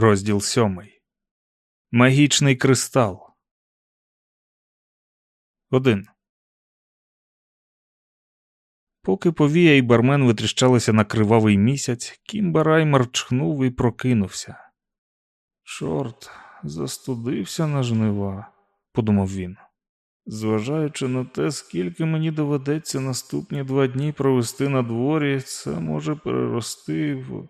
Розділ сьомий. Магічний кристал. Один. Поки повія і бармен витріщалися на кривавий місяць, Кімба Раймер чхнув і прокинувся. Чорт, застудився на жнива, подумав він. Зважаючи на те, скільки мені доведеться наступні два дні провести на дворі, це може перерости в.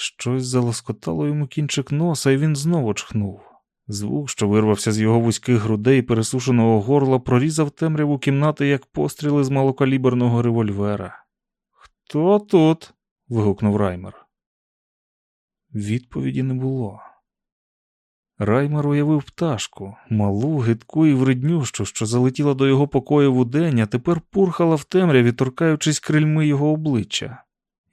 Щось залоскотало йому кінчик носа, і він знову чхнув. Звук, що вирвався з його вузьких грудей і пересушеного горла, прорізав темряву кімнати, як постріли з малокаліберного револьвера. Хто тут? вигукнув Раймер. Відповіді не було. Раймер уявив пташку, малу, гидку і вреднющу, що залетіла до його покою в удень, а тепер пурхала в темряві, торкаючись крильми його обличчя.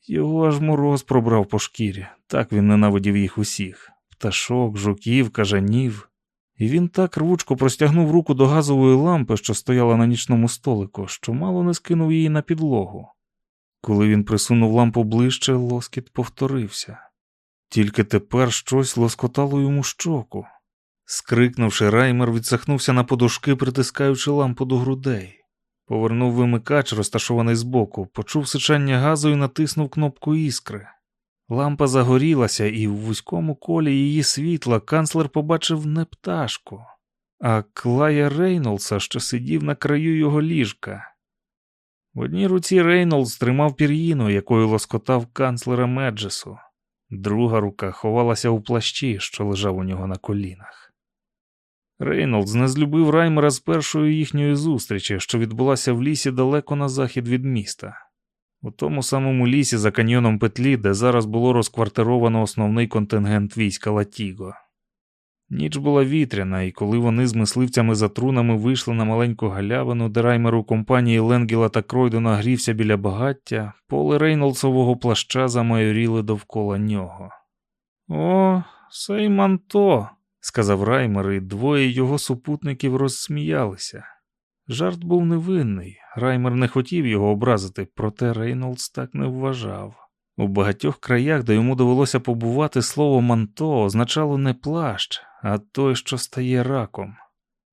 Його аж мороз пробрав по шкірі, так він ненавидів їх усіх пташок, жуків, кажанів. І він так рвучко простягнув руку до газової лампи, що стояла на нічному столику, що мало не скинув її на підлогу. Коли він присунув лампу ближче, лоскіт повторився. Тільки тепер щось лоскотало йому щоку. Скрикнувши, раймер відсахнувся на подушки, притискаючи лампу до грудей. Повернув вимикач, розташований збоку, почув сичання газу і натиснув кнопку іскри. Лампа загорілася, і в вузькому колі її світла канцлер побачив не пташку, а Клая Рейнолдса, що сидів на краю його ліжка. В одній руці Рейнолдс тримав пір'їну, якою лоскотав канцлера Меджесу. Друга рука ховалася у плащі, що лежав у нього на колінах. Рейнолдс не злюбив Раймера з першої їхньої зустрічі, що відбулася в лісі далеко на захід від міста. У тому самому лісі за каньйоном петлі, де зараз було розквартировано основний контингент війська Латіго. Ніч була вітряна, і коли вони з мисливцями за трунами вийшли на маленьку галявину, де Раймер у компанії Ленгіла та Кройдена грівся біля багаття, поли Рейнолдсового плаща замайоріли довкола нього. О, сей манто, сказав Раймер, і двоє його супутників розсміялися. Жарт був невинний, Раймер не хотів його образити, проте Рейнолдс так не вважав. У багатьох краях, де йому довелося побувати, слово манто означало не плащ, а той, що стає раком.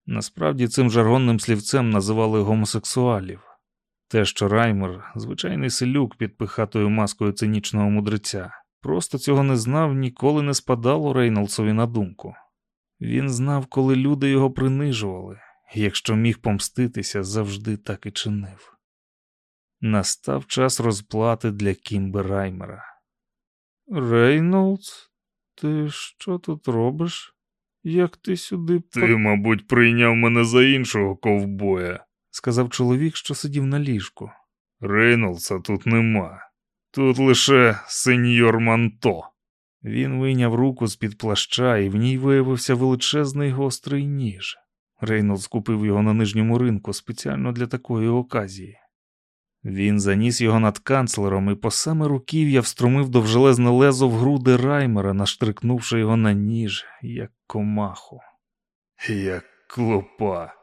Насправді цим жаргонним слівцем називали гомосексуалів. Те, що Раймер, звичайний селюк під пихатою маскою цинічного мудреця, просто цього не знав, ніколи не спадало Рейнолдсові на думку. Він знав, коли люди його принижували, і якщо міг помститися, завжди так і чинив. Настав час розплати для Кімби Раймера. Рейнолдс, ти що тут робиш? Як ти сюди Ти, мабуть, прийняв мене за іншого ковбоя, сказав чоловік, що сидів на ліжку. Рейнолдса тут нема. Тут лише сеньор Манто. Він вийняв руку з-під плаща, і в ній виявився величезний гострий ніж. Рейнолдс купив його на нижньому ринку спеціально для такої оказії. Він заніс його над канцлером і по саме руків'я встромив довжелезне лезо в груди раймера, наштрикнувши його на ніж, як комаху. Як клопа,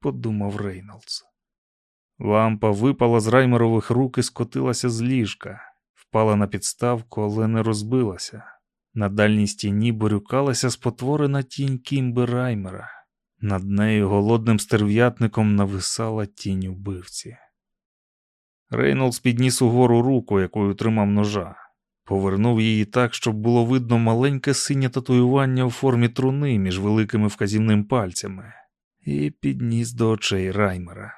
подумав Рейнолдс. Лампа випала з раймерових рук і скотилася з ліжка, впала на підставку, але не розбилася. На дальній стіні борюкалася спотворена тінь Кімби Раймера. Над нею голодним стерв'ятником нависала тінь убивці. Рейнолдс підніс угору руку, якою тримав ножа, повернув її так, щоб було видно маленьке синє татуювання у формі труни між великим і вказівним пальцями, і підніс до очей Раймера.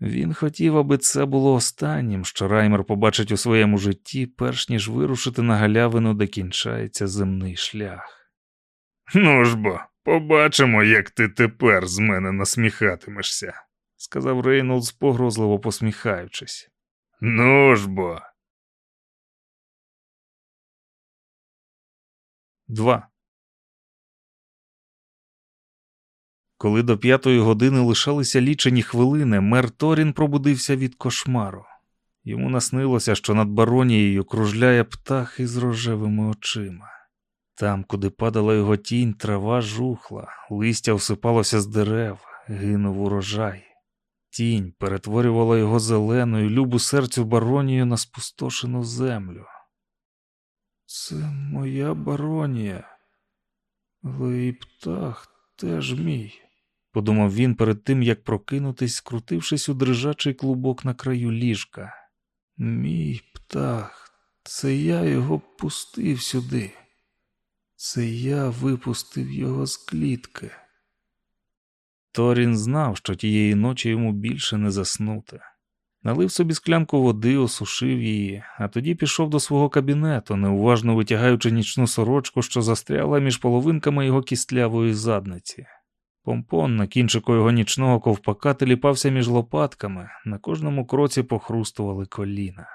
Він хотів, аби це було останнім, що Раймер побачить у своєму житті, перш ніж вирушити на галявину, де кінчається земний шлях. Ну ж бо, побачимо, як ти тепер з мене насміхатимешся, сказав Рейнолдс, погрозливо посміхаючись. Ну ж бо. Два. Коли до п'ятої години лишалися лічені хвилини, мер Торін пробудився від кошмару. Йому наснилося, що над баронією кружляє птах із рожевими очима. Там, куди падала його тінь, трава жухла, листя всипалося з дерев, гинув урожай. Тінь перетворювала його зеленою, любу серцю баронію на спустошену землю. Це моя баронія, але і птах теж мій, подумав він перед тим, як прокинутись, скрутившись у дрижачий клубок на краю ліжка. Мій птах, це я його пустив сюди. Це я випустив його з клітки. Торін знав, що тієї ночі йому більше не заснути. Налив собі склянку води, осушив її, а тоді пішов до свого кабінету, неуважно витягаючи нічну сорочку, що застряла між половинками його кістлявої задниці. Помпон на кінчику його нічного ковпака теліпався між лопатками, на кожному кроці похрустували коліна.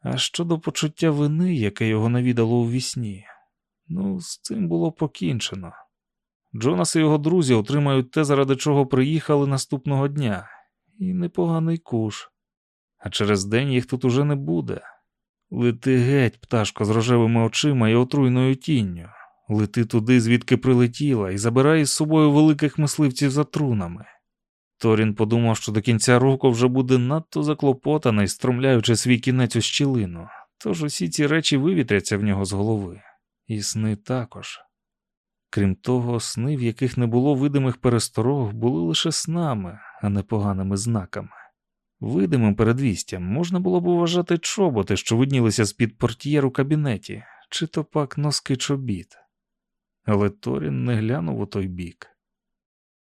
А щодо почуття вини, яке його навідало у вісні, ну, з цим було покінчено. Джонас і його друзі отримають те, заради чого приїхали наступного дня, і непоганий куш. А через день їх тут уже не буде. Лети геть, пташко з рожевими очима і отруйною тінню. Лети туди, звідки прилетіла, і забирай із собою великих мисливців за трунами. Торін подумав, що до кінця року вже буде надто заклопотаний, стромляючи свій кінець у щілину, тож усі ці речі вивітряться в нього з голови, і сни також. Крім того, сни, в яких не було видимих пересторог, були лише снами, а не поганими знаками. Видимим передвістям можна було б вважати чоботи, що виднілися з-під портьєр у кабінеті, чи то пак носки чобіт. Але Торін не глянув у той бік.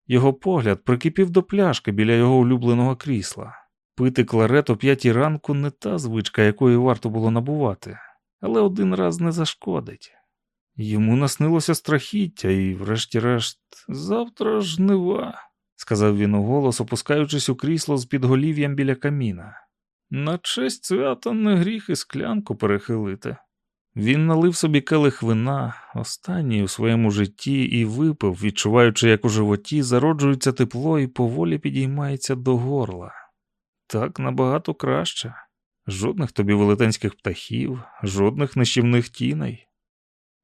Його погляд прикипів до пляшки біля його улюбленого крісла. Пити кларет о п'ятій ранку не та звичка, якої варто було набувати, але один раз не зашкодить. Йому наснилося страхіття, і, врешті-решт, завтра жнива, сказав він уголос, опускаючись у крісло з підголів'ям біля каміна. На честь свята не гріх і склянку перехилити. Він налив собі келих вина, останній у своєму житті, і випив, відчуваючи, як у животі зароджується тепло і поволі підіймається до горла. Так набагато краще. Жодних тобі велетенських птахів, жодних нищівних тіней.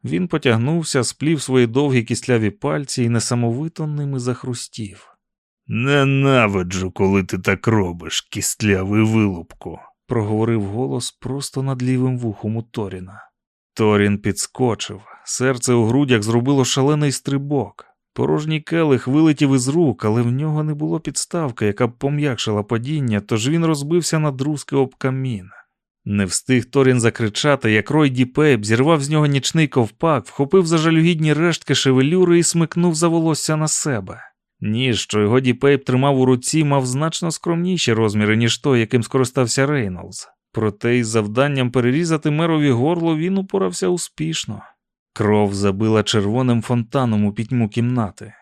Він потягнувся, сплів свої довгі кисляві пальці і несамовито ними захрустів. Ненавиджу, коли ти так робиш, кістлявий вилупку. проговорив голос просто над лівим вухом у Торіна. Торін підскочив, серце у грудях зробило шалений стрибок. Порожній келих вилетів із рук, але в нього не було підставки, яка б пом'якшила падіння, тож він розбився на друзки об камін. Не встиг Торін закричати, як Рой Діпейп зірвав з нього нічний ковпак, вхопив за жалюгідні рештки шевелюри і смикнув за волосся на себе. Ніж, що його Діпейп тримав у руці, мав значно скромніші розміри, ніж той, яким скористався Рейнолдс. Проте із завданням перерізати мерові горло він упорався успішно. Кров забила червоним фонтаном у пітьму кімнати.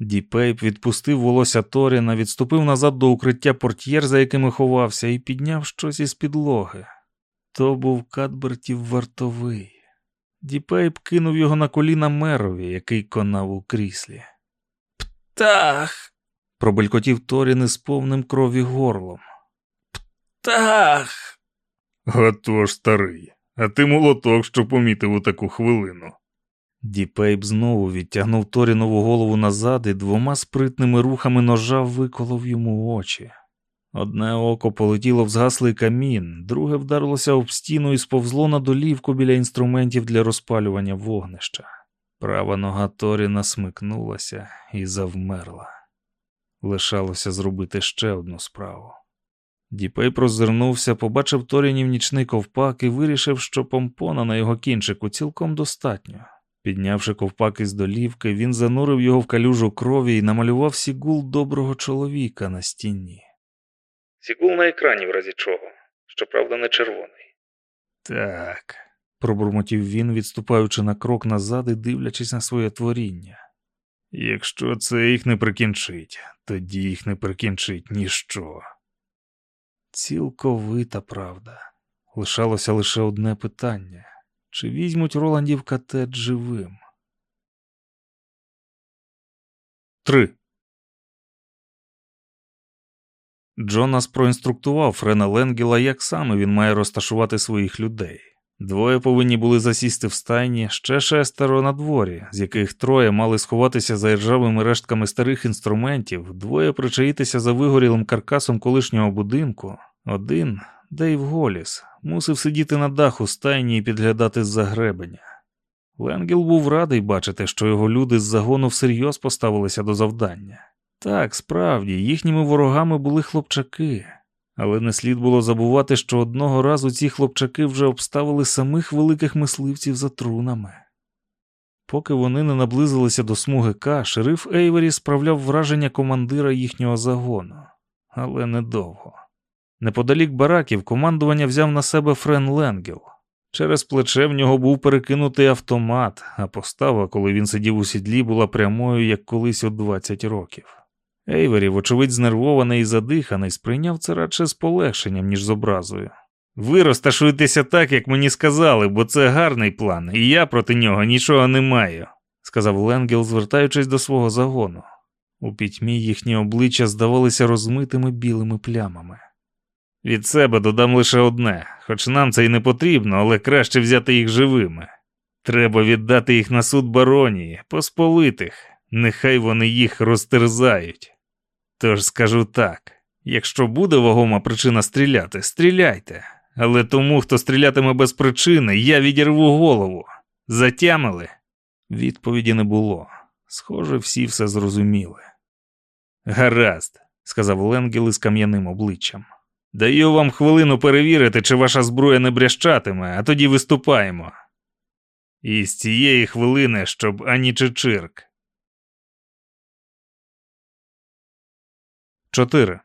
Діпейп відпустив волосся Торіна, відступив назад до укриття портьєр, за якими ховався, і підняв щось із підлоги. То був Кадбертів вартовий. Діпейп кинув його на коліна мерові, який конав у кріслі. Птах. пробелькотів Торін із повним крові горлом. Птах. Отож, старий, а ти молоток, що помітив у таку хвилину. Діпейп знову відтягнув Торінову голову назад і двома спритними рухами ножа виколов йому очі. Одне око полетіло в згаслий камін, друге вдарилося об стіну і сповзло на долівку біля інструментів для розпалювання вогнища. Права нога Торіна смикнулася і завмерла. Лишалося зробити ще одну справу. Діпей прозирнувся, побачив Торінів нічний ковпак і вирішив, що помпона на його кінчику цілком достатньо. Піднявши ковпак із долівки, він занурив його в калюжу крові і намалював сігул доброго чоловіка на стіні. Сігул на екрані, в разі чого, щоправда, не червоний. Так, пробурмотів він, відступаючи на крок назад і дивлячись на своє творіння. Якщо це їх не прикінчить, тоді їх не прикінчить ніщо. Цілковита правда. Лишалося лише одне питання чи візьмуть Роландів катет живим? Три. Джонас проінструктував Френа Ленгіла, як саме він має розташувати своїх людей. Двоє повинні були засісти в стайні, ще шестеро на дворі, з яких троє мали сховатися за іржавими рештками старих інструментів, двоє причаїтися за вигорілим каркасом колишнього будинку, один Дейв Голіс, мусив сидіти на даху стайні і підглядати з-за гребеня. Ленгіл був радий бачити, що його люди з загону всерйоз поставилися до завдання. Так, справді, їхніми ворогами були хлопчаки, але не слід було забувати, що одного разу ці хлопчаки вже обставили самих великих мисливців за трунами. Поки вони не наблизилися до смуги К, шериф Ейвері справляв враження командира їхнього загону, але недовго. Неподалік бараків командування взяв на себе Френ Ленгел. Через плече в нього був перекинутий автомат, а постава, коли він сидів у сідлі, була прямою, як колись у 20 років. Ейвері, вочевидь, знервований і задиханий, сприйняв це радше з полегшенням, ніж з образою. Ви розташуєтеся так, як мені сказали, бо це гарний план, і я проти нього нічого не маю, сказав Ленгел, звертаючись до свого загону. У пітьмі їхні обличчя здавалися розмитими білими плямами. Від себе додам лише одне, хоч нам це й не потрібно, але краще взяти їх живими. Треба віддати їх на суд баронії, посполитих, нехай вони їх розтерзають. Тож скажу так: якщо буде вагома причина стріляти, стріляйте. Але тому, хто стрілятиме без причини, я відірву голову. Затямили? Відповіді не було. Схоже, всі все зрозуміли. Гаразд, сказав Ленгел із кам'яним обличчям. Даю вам хвилину перевірити, чи ваша зброя не брящатиме, а тоді виступаємо. І з цієї хвилини, щоб ані чечирк. 4.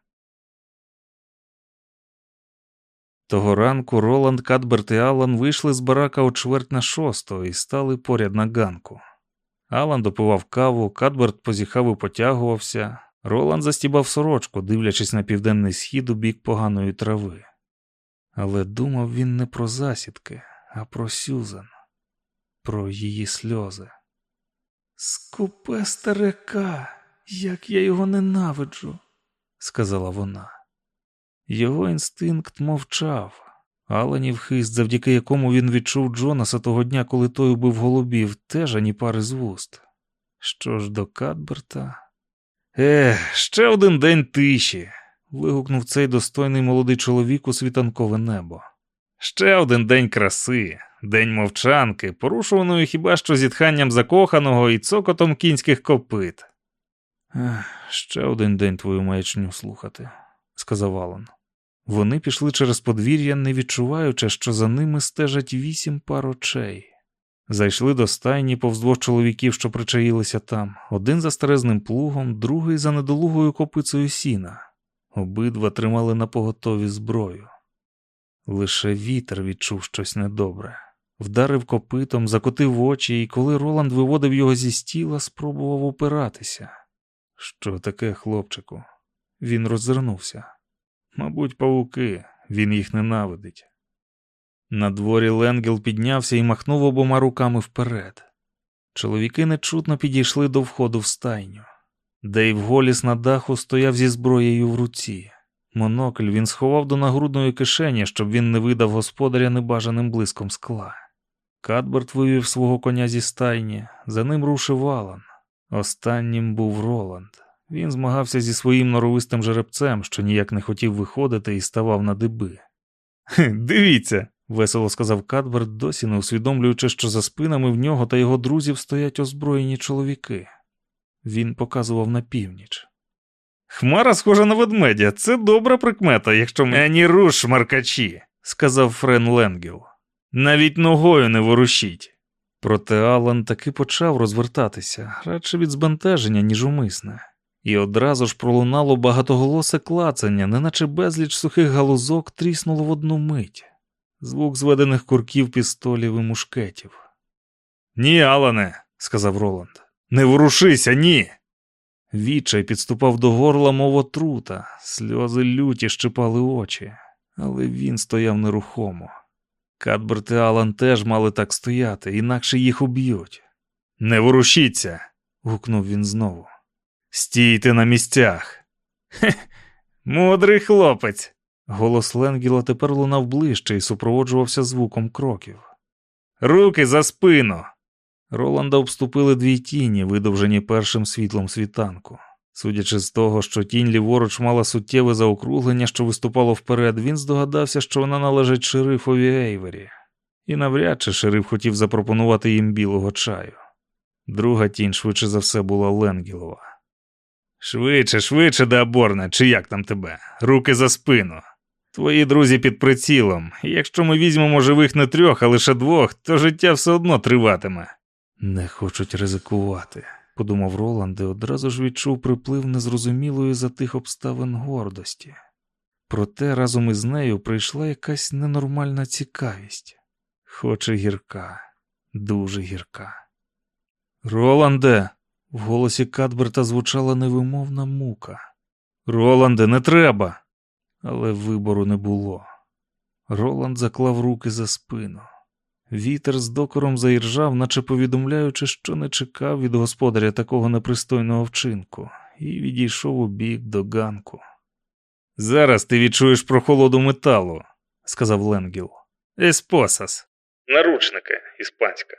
Того ранку Роланд, Кадберт і Алан вийшли з барака о чверть на шосту і стали поряд на ганку. Алан допивав каву, Кадберт позіхав і потягувався. Роланд застібав сорочку, дивлячись на південний схід у бік поганої трави. Але думав він не про засідки, а про Сюзан, про її сльози. Скупе старика, як я його ненавиджу, сказала вона. Його інстинкт мовчав. Аланів хист, завдяки якому він відчув Джонаса того дня, коли той убив голубів, теж ані пари з вуст. Що ж до Кадберта? Ех, ще один день тиші. вигукнув цей достойний молодий чоловік у світанкове небо. Ще один день краси, день мовчанки, порушуваної хіба що зітханням закоханого і цокотом кінських копит. Ще один день твою маячню слухати, сказав Алан. Вони пішли через подвір'я, не відчуваючи, що за ними стежать вісім пар очей. Зайшли до стайні повз двох чоловіків, що причаїлися там, один за старезним плугом, другий за недолугою копицею сіна. Обидва тримали на поготові зброю. Лише вітер відчув щось недобре. Вдарив копитом, закотив очі, і коли Роланд виводив його зі стіла, спробував опиратися. Що таке, хлопчику? Він роззирнувся. Мабуть, павуки, він їх ненавидить. На дворі Ленгел піднявся і махнув обома руками вперед. Чоловіки нечутно підійшли до входу в стайню. Дейв Голіс на даху стояв зі зброєю в руці. Монокль він сховав до нагрудної кишені, щоб він не видав господаря небажаним блиском скла. Кадберт вивів свого коня зі стайні, за ним рушив Алан. Останнім був Роланд. Він змагався зі своїм норовистим жеребцем, що ніяк не хотів виходити і ставав на диби. Дивіться, весело сказав Кадберт, досі не усвідомлюючи, що за спинами в нього та його друзів стоять озброєні чоловіки. Він показував на північ. Хмара схожа на ведмедя, це добра прикмета, якщо ми ані руш, маркачі, сказав Френ Ленгел. Навіть ногою не ворушіть. Проте Алан таки почав розвертатися, радше від збентеження, ніж умисне, і одразу ж пролунало багатоголосе клацання, неначе безліч сухих галузок тріснуло в одну мить, звук зведених курків пістолів і мушкетів. Ні, Алане, сказав Роланд, не ворушися, ні. Відчай підступав до горла, мов отрута, сльози люті щипали очі, але він стояв нерухомо. Кадберт і Алан теж мали так стояти, інакше їх уб'ють. Не ворушіться. гукнув він знову. Стійте на місцях. Хе, мудрий хлопець. Голос Ленгіла тепер лунав ближче і супроводжувався звуком кроків. Руки за спину. Роланда обступили дві тіні, видовжені першим світлом світанку. Судячи з того, що тінь ліворуч мала суттєве заокруглення, що виступало вперед, він здогадався, що вона належить шерифові Ейвері. І навряд чи шериф хотів запропонувати їм білого чаю. Друга тінь швидше за все була Ленгілова. Швидше, швидше, Деаборне, чи як там тебе? Руки за спину. Твої друзі під прицілом. І Якщо ми візьмемо живих не трьох, а лише двох, то життя все одно триватиме. Не хочуть ризикувати, подумав Роланд і одразу ж відчув приплив незрозумілої за тих обставин гордості. Проте разом із нею прийшла якась ненормальна цікавість, хоч гірка, дуже гірка. Роланде. В голосі Кадберта звучала невимовна мука. Роланде, не треба. Але вибору не було. Роланд заклав руки за спину. Вітер з докором заіржав, наче повідомляючи, що не чекав від господаря такого непристойного вчинку, і відійшов у бік до ганку. Зараз ти відчуєш прохолоду металу, сказав Ленгіл. Еспосас. Наручники, іспанська.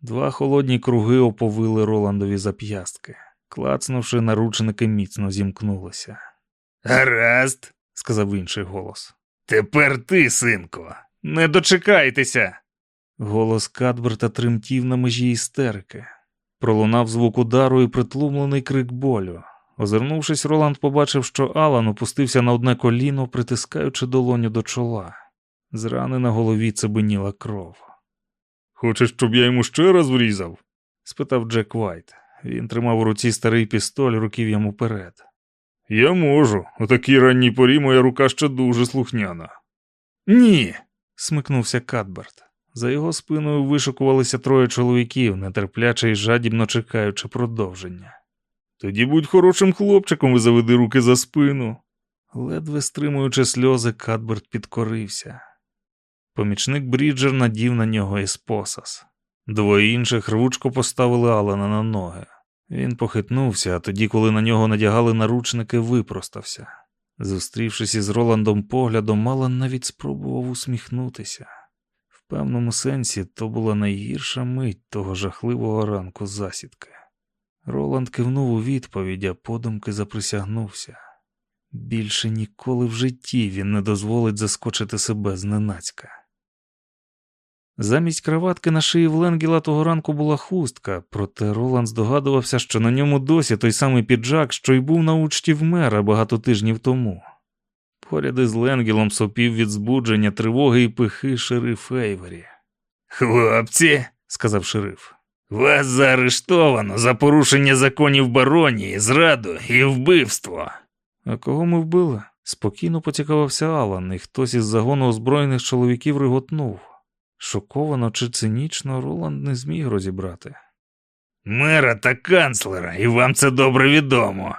Два холодні круги оповили Роландові зап'ястки. Клацнувши, наручники міцно зімкнулися. Гаразд, сказав інший голос. тепер ти, синку. Не дочекайтеся. Голос Кадберта тремтів на межі істерики. Пролунав звук удару і притлумлений крик болю. Озирнувшись, Роланд побачив, що Алан опустився на одне коліно, притискаючи долоню до чола. З рани на голові цебеніла кров. Хочеш, щоб я йому ще раз врізав? спитав Джек Вайт. Він тримав у руці старий пістоль, руків'ям уперед. Я можу. У такій ранній порі моя рука ще дуже слухняна. Ні. смикнувся Кадберт. За його спиною вишукувалися троє чоловіків, нетерпляче і жадібно чекаючи продовження. Тоді будь хорошим хлопчиком і заведи руки за спину. Ледве стримуючи сльози, Кадберт підкорився. Помічник Бріджер надів на нього еспосас. Двоє інших рвучко поставили Алана на ноги. Він похитнувся, а тоді, коли на нього надягали наручники, випростався. Зустрівшись із Роландом поглядом, Алан навіть спробував усміхнутися. Певному сенсі то була найгірша мить того жахливого ранку засідки. Роланд кивнув у відповідь, а подумки заприсягнувся. Більше ніколи в житті він не дозволить заскочити себе зненацька. Замість краватки на шиї в Ленгіла того ранку була хустка, проте Роланд здогадувався, що на ньому досі той самий піджак, що й був на учті в мера багато тижнів тому. Поряд із Ленгілом сопів від збудження, тривоги і пихи шериф Ейвері. Хлопці, сказав шериф. вас заарештовано за порушення законів баронії, зраду і вбивство. А кого ми вбили? Спокійно поцікавився Алан, і хтось із загону озброєних чоловіків реготнув. Шоковано чи цинічно Роланд не зміг розібрати. Мера та канцлера, і вам це добре відомо,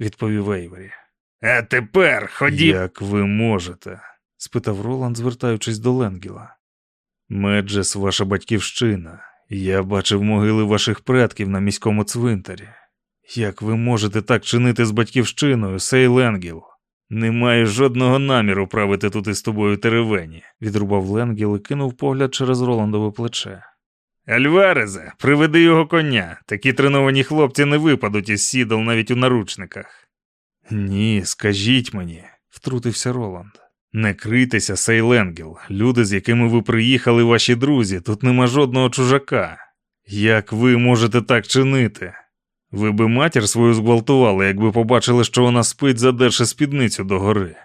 відповів Ейвері. А тепер ходім. Як ви можете? спитав Роланд, звертаючись до Ленгіла. Меджес, ваша батьківщина. Я бачив могили ваших предків на міському цвинтарі. Як ви можете так чинити з батьківщиною, сей Ленгіл? Не маю жодного наміру правити тут із тобою теревені, відрубав Ленгіл і кинув погляд через Роландове плече. Альварезе, приведи його коня. Такі треновані хлопці не випадуть із сідал навіть у наручниках. Ні, скажіть мені, втрутився Роланд. Не крийтеся, сей Ленгіл. Люди, з якими ви приїхали, ваші друзі, тут нема жодного чужака. Як ви можете так чинити? Ви би матір свою зґвалтували, якби побачили, що вона спить, задерши спідницю догори.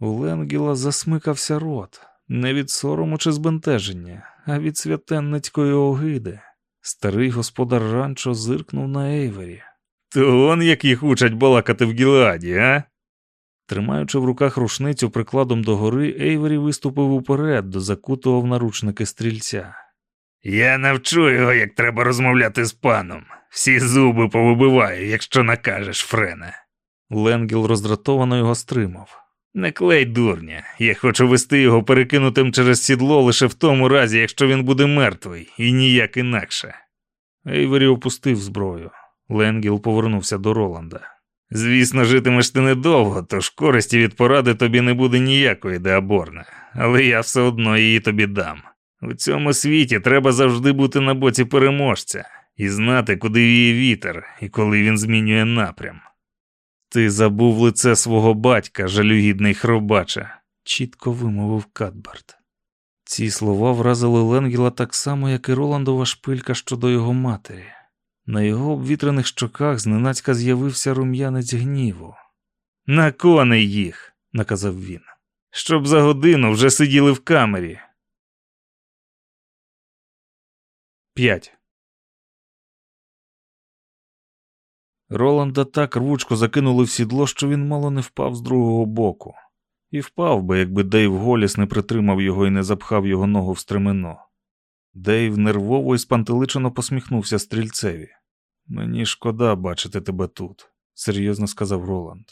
У Ленгіла засмикався рот, не від сорому чи збентеження, а від святенницької огиди. Старий господар ранчо зиркнув на Ейвері. То он як їх учать балакати в Гіладі, а? Тримаючи в руках рушницю прикладом догори, Ейвері виступив уперед до закутого наручники стрільця. Я навчу його, як треба розмовляти з паном. Всі зуби повибиваю, якщо накажеш, Френе. Ленгіл роздратовано його стримав. Не клей дурня. Я хочу вести його перекинутим через сідло лише в тому разі, якщо він буде мертвий, і ніяк інакше. Ейвері опустив зброю. Ленгіл повернувся до Роланда. Звісно, житимеш ти недовго, тож користі від поради тобі не буде ніякої, Деаборна, але я все одно її тобі дам. У цьому світі треба завжди бути на боці переможця. і знати, куди віє вітер і коли він змінює напрям. Ти забув лице свого батька, жалюгідний хробаче, чітко вимовив Кадбарт. Ці слова вразили Ленгіла так само, як і Роландова шпилька щодо його матері. На його обвітрених щоках зненацька з'явився рум'янець гніву. На коней їх, наказав він, щоб за годину вже сиділи в камері. П'ять. Роланда так рвучко закинули в сідло, що він мало не впав з другого боку. І впав би, якби Дейв Голіс не притримав його і не запхав його ногу в стремено. Дейв нервово і спантеличено посміхнувся стрільцеві. Мені шкода бачити тебе тут, серйозно сказав Роланд.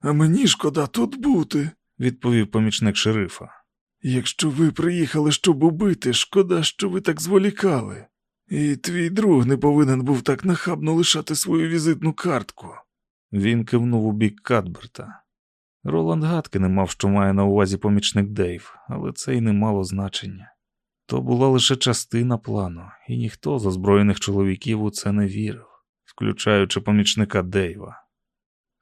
А мені шкода тут бути, відповів помічник шерифа. Якщо ви приїхали, щоб убити, шкода, що ви так зволікали. І твій друг не повинен був так нахабно лишати свою візитну картку. Він кивнув у бік Кадберта. Роланд гадки не мав, що має на увазі помічник Дейв, але це й не мало значення. То була лише частина плану, і ніхто з озброєних чоловіків у це не вірив, включаючи помічника Дейва.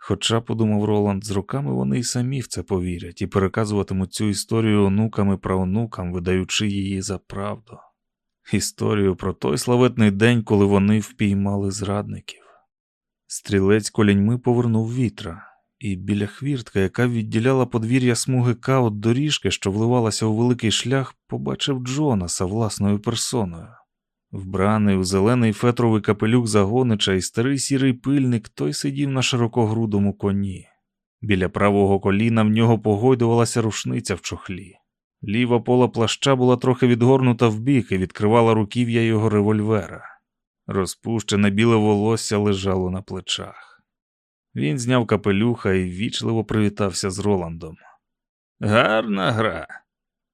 Хоча, подумав Роланд, з роками вони й самі в це повірять і переказуватимуть цю історію онукам і праонукам, видаючи її за правду. Історію про той славетний день, коли вони впіймали зрадників. Стрілець коліньми повернув вітра, і біля хвіртка, яка відділяла подвір'я смуги К від доріжки, що вливалася у великий шлях, побачив Джонаса власною персоною. Вбраний у зелений фетровий капелюк загонича і старий сірий пильник, той сидів на широкогрудому коні. Біля правого коліна в нього погойдувалася рушниця в чохлі. Ліва пола плаща була трохи відгорнута вбік і відкривала руків'я його револьвера. Розпущене біле волосся лежало на плечах. Він зняв капелюха і ввічливо привітався з Роландом. Гарна гра.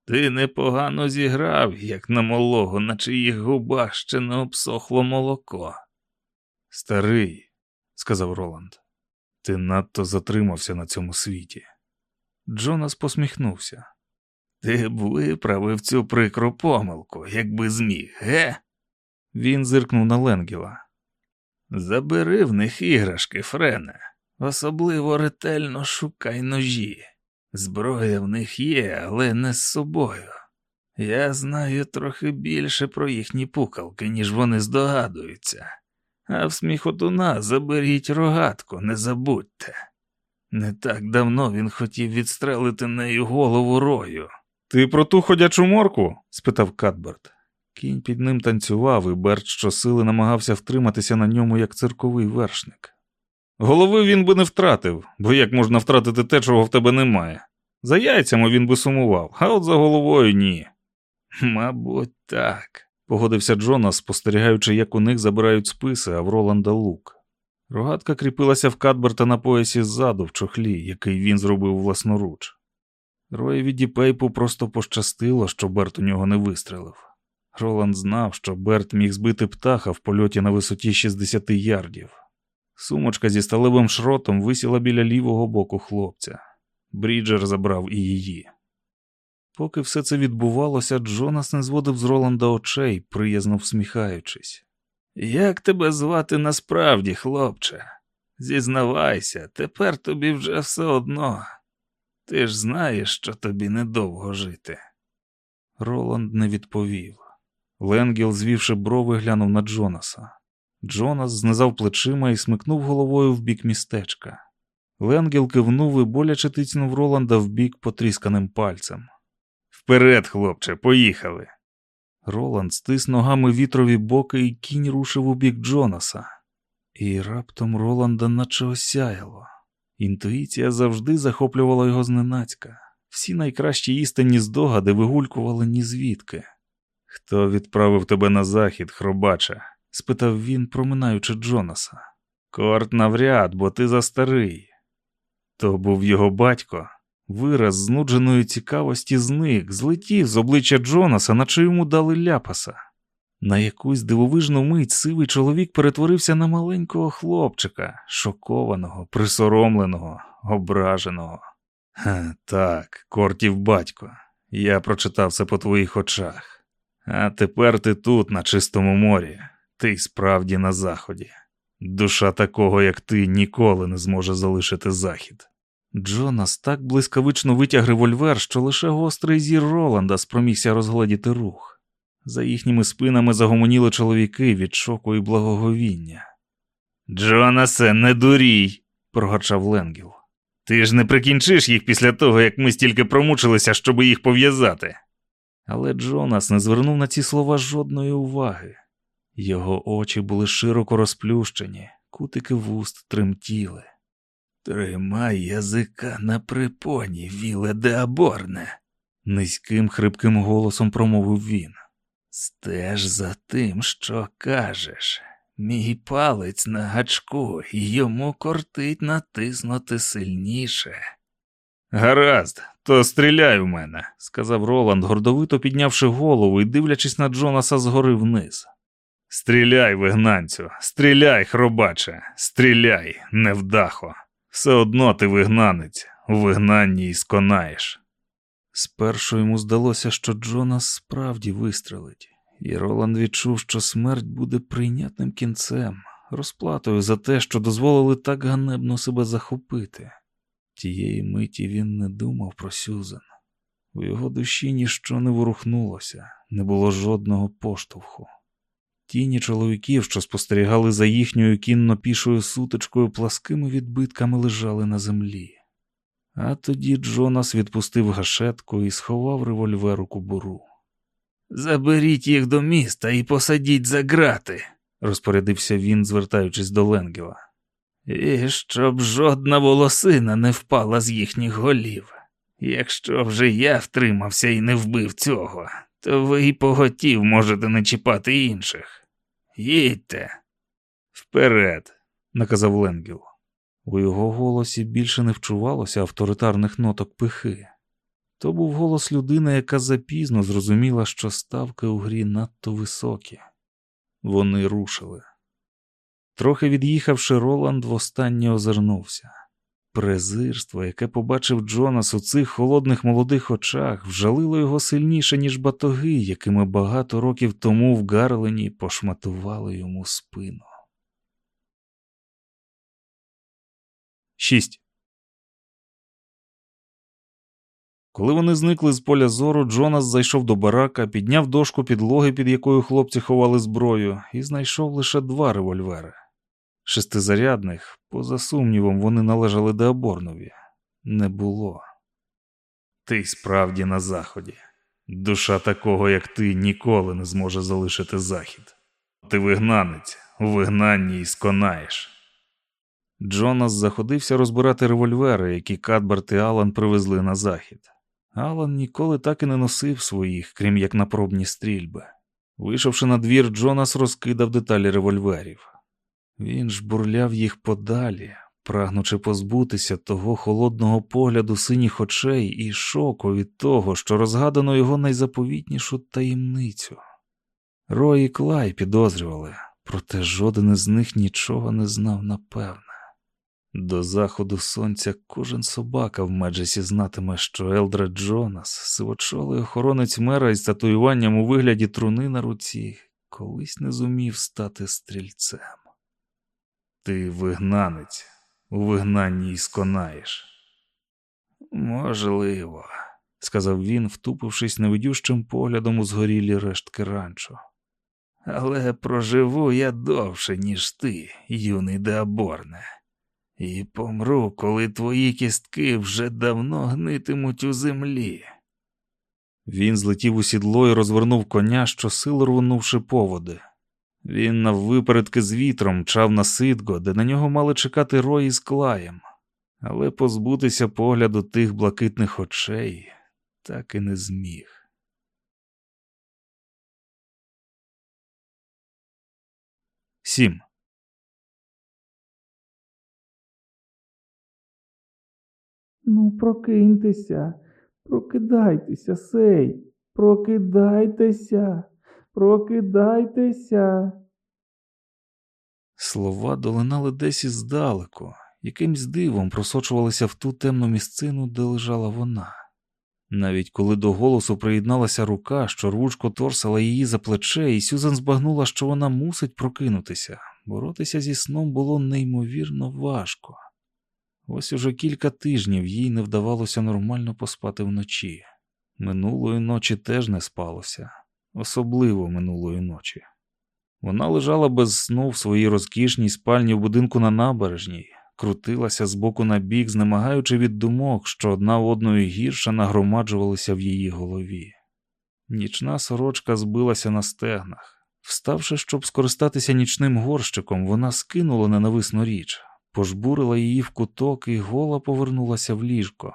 Ти непогано зіграв, як на малого, на чиїх губах ще не обсохло молоко. Старий, сказав Роланд, ти надто затримався на цьому світі. Джонас посміхнувся. Ти б виправив цю прикру помилку, якби зміг, ге? Він зиркнув на Ленгіла. Забери в них іграшки, Френе, особливо ретельно шукай ножі. Зброя в них є, але не з собою. Я знаю трохи більше про їхні пукалки, ніж вони здогадуються. А в сміхотуна заберіть рогатку, не забудьте. Не так давно він хотів відстрелити нею голову рою. Ти про ту ходячу морку? спитав Кадберт. Кінь під ним танцював, і Берт щосили намагався втриматися на ньому як цирковий вершник. Голови він би не втратив, бо як можна втратити те, чого в тебе немає. За яйцями він би сумував, а от за головою ні. Мабуть, так, погодився Джонас, спостерігаючи, як у них забирають списи, а в Роланда лук. Рогатка кріпилася в Кадберта на поясі ззаду в чохлі, який він зробив власноруч. Роєві Діпейпу просто пощастило, що Берт у нього не вистрелив. Роланд знав, що Берт міг збити птаха в польоті на висоті 60 ярдів. Сумочка зі сталевим шротом висіла біля лівого боку хлопця. Бріджер забрав і її. Поки все це відбувалося, Джонас не зводив з Роланда очей, приязно всміхаючись. Як тебе звати насправді, хлопче? Зізнавайся, тепер тобі вже все одно. Ти ж знаєш, що тобі недовго жити. Роланд не відповів. Ленгіл, звівши брови, глянув на Джонаса. Джонас знизав плечима і смикнув головою в бік містечка. Ленгіл кивнув і боляче тицнув Роланда в бік потрісканим пальцем. Вперед, хлопче, поїхали. Роланд стис ногами вітрові боки, і кінь рушив у бік Джонаса. І раптом Роланда наче осяяло. Інтуїція завжди захоплювала його зненацька. Всі найкращі істинні здогади вигулькували ні звідки. Хто відправив тебе на захід, хробаче? спитав він, проминаючи Джонаса. Корт навряд, бо ти застарий. То був його батько. Вираз знудженої цікавості зник, злетів з обличчя Джонаса, наче йому дали ляпаса. На якусь дивовижну мить сивий чоловік перетворився на маленького хлопчика, шокованого, присоромленого, ображеного. Так, кортів батько, я прочитав це по твоїх очах. А тепер ти тут, на чистому морі. Ти справді на заході. Душа такого, як ти, ніколи не зможе залишити захід. Джонас так блискавично витяг револьвер, що лише гострий зір Роланда спромігся розгледіти рух. За їхніми спинами загомоніли чоловіки від шоку і благоговіння. Джонасе, не дурій, прогачав Ленгіл. Ти ж не прикінчиш їх після того, як ми стільки промучилися, щоб їх пов'язати. Але Джонас не звернув на ці слова жодної уваги. Його очі були широко розплющені, кутики вуст тремтіли. Тримай язика на припоні, віле деаборне, низьким хрипким голосом промовив він. Стеж за тим, що кажеш. Мій палець на гачку, і йому кортить натиснути сильніше. Гаразд, то стріляй у мене, сказав Роланд, гордовито піднявши голову і дивлячись на Джонаса згори вниз. Стріляй, вигнанцю, стріляй, хробаче, стріляй, невдахо. Все одно ти вигнанець, у вигнанні і сконаєш. Спершу йому здалося, що Джонас справді вистрелить, і Роланд відчув, що смерть буде прийнятним кінцем, розплатою за те, що дозволили так ганебно себе захопити. Тієї миті він не думав про Сюзан. У його душі ніщо не ворухнулося, не було жодного поштовху. Тіні чоловіків, що спостерігали за їхньою кінно-пішою сутичкою, пласкими відбитками лежали на землі. А тоді Джонас відпустив гашетку і сховав револьвер у кобуру. Заберіть їх до міста і посадіть за грати, розпорядився він, звертаючись до Ленгіла. І щоб жодна волосина не впала з їхніх голів. Якщо вже я втримався і не вбив цього, то ви і поготів можете не чіпати інших. Їдьте. Вперед, наказав Ленгіл. У його голосі більше не вчувалося авторитарних ноток пихи. То був голос людини, яка запізно зрозуміла, що ставки у грі надто високі. Вони рушили. Трохи від'їхавши, Роланд востаннє озирнувся. Презирство, яке побачив Джонас у цих холодних молодих очах, вжалило його сильніше, ніж батоги, якими багато років тому в Гарлені пошматували йому спину. 6. Коли вони зникли з поля зору, Джонас зайшов до барака, підняв дошку підлоги, під якою хлопці ховали зброю, і знайшов лише два револьвери. Шестизарядних, поза сумнівом, вони належали Деоборнові. Не було. Ти справді на заході. Душа такого, як ти, ніколи не зможе залишити захід. Ти вигнанець, у вигнанні і сконаєш. Джонас заходився розбирати револьвери, які Кадберт і Алан привезли на захід. Алан ніколи так і не носив своїх, крім як на пробні стрільби. Вийшовши на двір, Джонас розкидав деталі револьверів. Він жбурляв їх подалі, прагнучи позбутися того холодного погляду синіх очей і шоку від того, що розгадано його найзаповітнішу таємницю. Рой і Клай підозрювали, проте жоден із них нічого не знав напевне. До заходу сонця кожен собака в Меджесі знатиме, що Елдред Джонас, сивочолий охоронець мера із татуюванням у вигляді труни на руці, колись не зумів стати стрільцем. Ти вигнанець, у вигнанні й сконаєш. Можливо, сказав він, втупившись невидющим поглядом у згорілі рештки ранчо. Але проживу я довше, ніж ти, юний Деаборне, і помру, коли твої кістки вже давно гнитимуть у землі. Він злетів у сідло і розвернув коня, щосил рвонувши поводи. Він наввипередки з вітром мчав на сидго, де на нього мали чекати рої з клаєм, але позбутися погляду тих блакитних очей так і не зміг. Сім. Ну, прокиньтеся, прокидайтеся, сей, прокидайтеся, прокидайтеся. Слова долинали десь іздалеку, якимсь дивом просочувалися в ту темну місцину, де лежала вона. Навіть коли до голосу приєдналася рука, що рвучко торсала її за плече, і Сюзан збагнула, що вона мусить прокинутися. Боротися зі сном було неймовірно важко. Ось уже кілька тижнів їй не вдавалося нормально поспати вночі. Минулої ночі теж не спалося, особливо минулої ночі. Вона лежала без сну в своїй розкішній спальні в будинку на набережній, крутилася з боку на бік, знемагаючи від думок, що одна одною гірше нагромаджувалися в її голові. Нічна сорочка збилася на стегнах. Вставши, щоб скористатися нічним горщиком, вона скинула ненависну річ, пожбурила її в куток і гола повернулася в ліжко.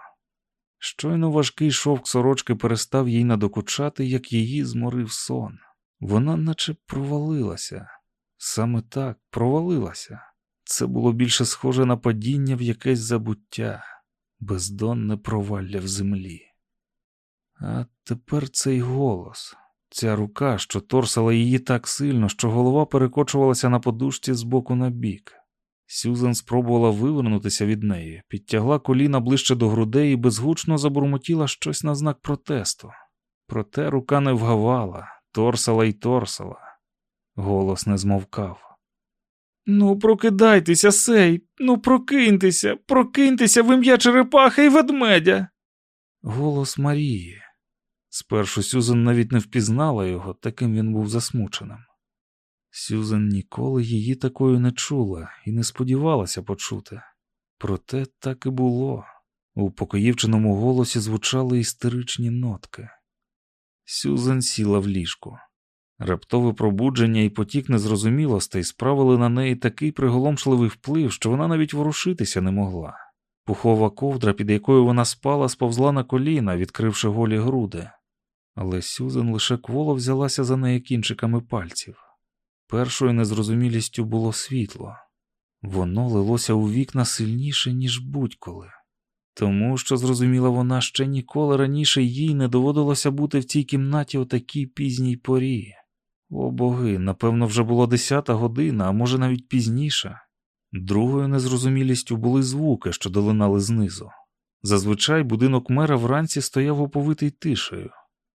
Щойно важкий шовк сорочки перестав їй надокучати, як її зморив сон. Вона наче провалилася. Саме так, провалилася. Це було більше схоже на падіння в якесь забуття, бездонне провалля в землі. А тепер цей голос, ця рука, що торсала її так сильно, що голова перекочувалася на подушці з боку на бік. Сюзан спробувала вивернутися від неї, підтягла коліна ближче до грудей і безгучно забурмотіла щось на знак протесту. Проте рука не вгавала, торсала й торсала. Голос не змовкав. Ну, прокидайтеся, сей, ну прокиньтеся, прокиньтеся в ім'я черепаха і ведмедя. Голос Марії. Спершу Сюзан навіть не впізнала його, таким він був засмученим. Сюзан ніколи її такою не чула і не сподівалася почути. Проте так і було. У покоївчиному голосі звучали істеричні нотки. Сюзан сіла в ліжку. Раптове пробудження і потік незрозумілостей справили на неї такий приголомшливий вплив, що вона навіть ворушитися не могла. Пухова ковдра, під якою вона спала, сповзла на коліна, відкривши голі груди. Але Сюзан лише кволо взялася за неї кінчиками пальців. Першою незрозумілістю було світло. Воно лилося у вікна сильніше, ніж будь-коли. Тому що, зрозуміла вона, ще ніколи раніше їй не доводилося бути в цій кімнаті о такій пізній порі. О боги, напевно, вже було десята година, а може навіть пізніше. Другою незрозумілістю були звуки, що долинали знизу. Зазвичай будинок мера вранці стояв оповитий тишею.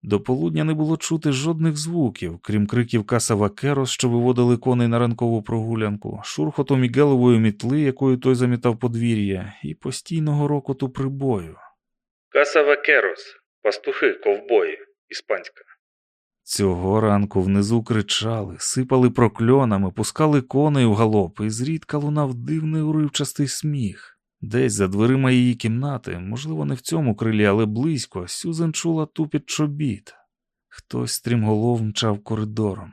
До полудня не було чути жодних звуків, крім криків Каса Вакерос, що виводили коней на ранкову прогулянку, шурхоту Мігелової мітли, якою той замітав подвір'я, і постійного рокоту прибою. Каса Вакерос, пастухи, ковбої, іспанська. Цього ранку внизу кричали, сипали прокльонами, пускали коней у галоп, і зрідка лунав дивний уривчастий сміх. Десь за дверима її кімнати, можливо, не в цьому крилі, але близько, Сюзан чула тупіт чобіт. Хтось стрімголов мчав коридором.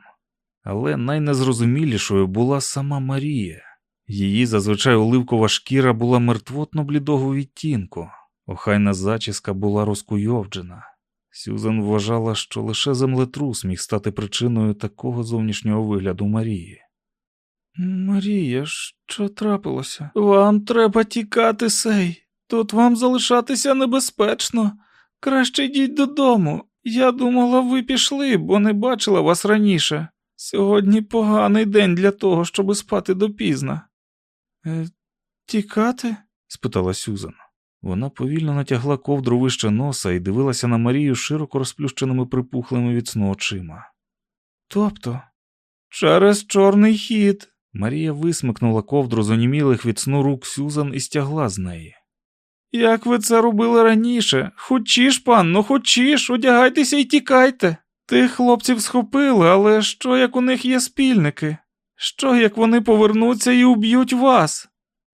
Але найнезрозумілішою була сама Марія. Її зазвичай оливкова шкіра була мертвотно блідого відтінку, охайна зачіска була розкуйовджена. Сюзан вважала, що лише землетрус міг стати причиною такого зовнішнього вигляду Марії. Марія, що трапилося? Вам треба тікати, сей. Тут вам залишатися небезпечно. Краще йдіть додому. Я думала, ви пішли, бо не бачила вас раніше. Сьогодні поганий день для того, щоб спати допізна. Е, тікати? спитала Сюзан. Вона повільно натягла ковдру вище носа і дивилася на Марію широко розплющеними припухлими від сну очима. Тобто, через чорний хід. Марія висмикнула ковдру з онімілих від сну рук Сюзан і стягла з неї. Як ви це робили раніше? Хочіш, панно, хочіш, одягайтеся і тікайте. Тих хлопців схопили, але що як у них є спільники? Що як вони повернуться і уб'ють вас?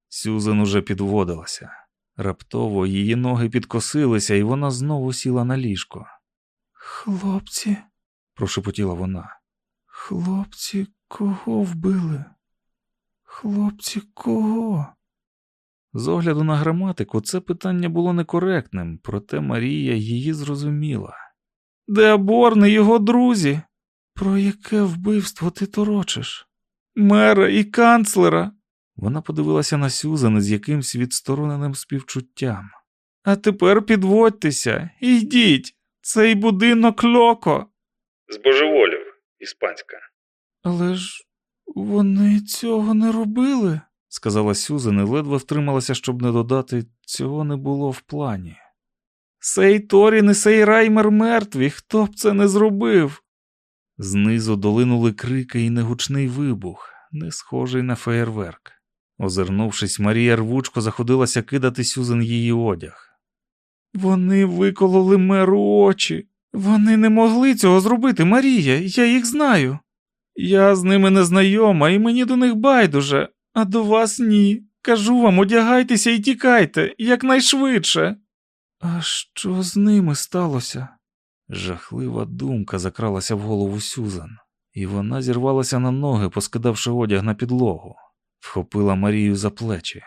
Сюзан уже підводилася. Раптово її ноги підкосилися, і вона знову сіла на ліжко. Хлопці, прошепотіла вона. Хлопці, кого вбили? Хлопці, кого? З огляду на граматику, це питання було некоректним, проте Марія її зрозуміла. Де Борн і його друзі? Про яке вбивство ти торочиш? Мера і канцлера. Вона подивилася на Сюзан з якимсь відстороненим співчуттям. А тепер підводьтеся, йдіть, цей будинок льоко. Збожеволів, іспанська. Але ж вони цього не робили, сказала Сюзан і ледве втрималася, щоб не додати, цього не було в плані. Сей Торін і сей Раймер мертві, хто б це не зробив? Знизу долинули крики і негучний вибух, не схожий на феєрверк. Озирнувшись, Марія рвучко заходилася кидати Сюзан її одяг. Вони викололи меру очі. Вони не могли цього зробити, Марія, я їх знаю. Я з ними не знайома, і мені до них байдуже, а до вас ні. Кажу вам, одягайтеся і тікайте якнайшвидше. А що з ними сталося? Жахлива думка закралася в голову Сюзан, і вона зірвалася на ноги, поскидавши одяг на підлогу, вхопила Марію за плечі.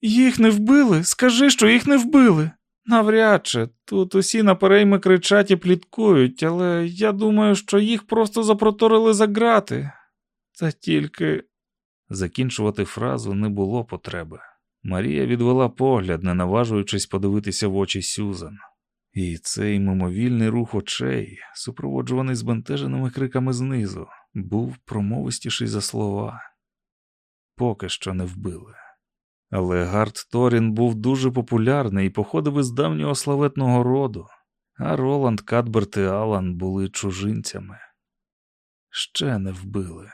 Їх не вбили? Скажи, що їх не вбили. Навряд чи тут усі наперейми кричать і пліткують, але я думаю, що їх просто запроторили за грати. Та тільки закінчувати фразу не було потреби. Марія відвела погляд, не наважуючись подивитися в очі Сюзан. І цей мимовільний рух очей, супроводжуваний збентеженими криками знизу, був промовистіший за слова. Поки що не вбили. Але Гард Торін був дуже популярний і походив із давнього славетного роду, а Роланд, Кадберт і Алан були чужинцями. Ще не вбили.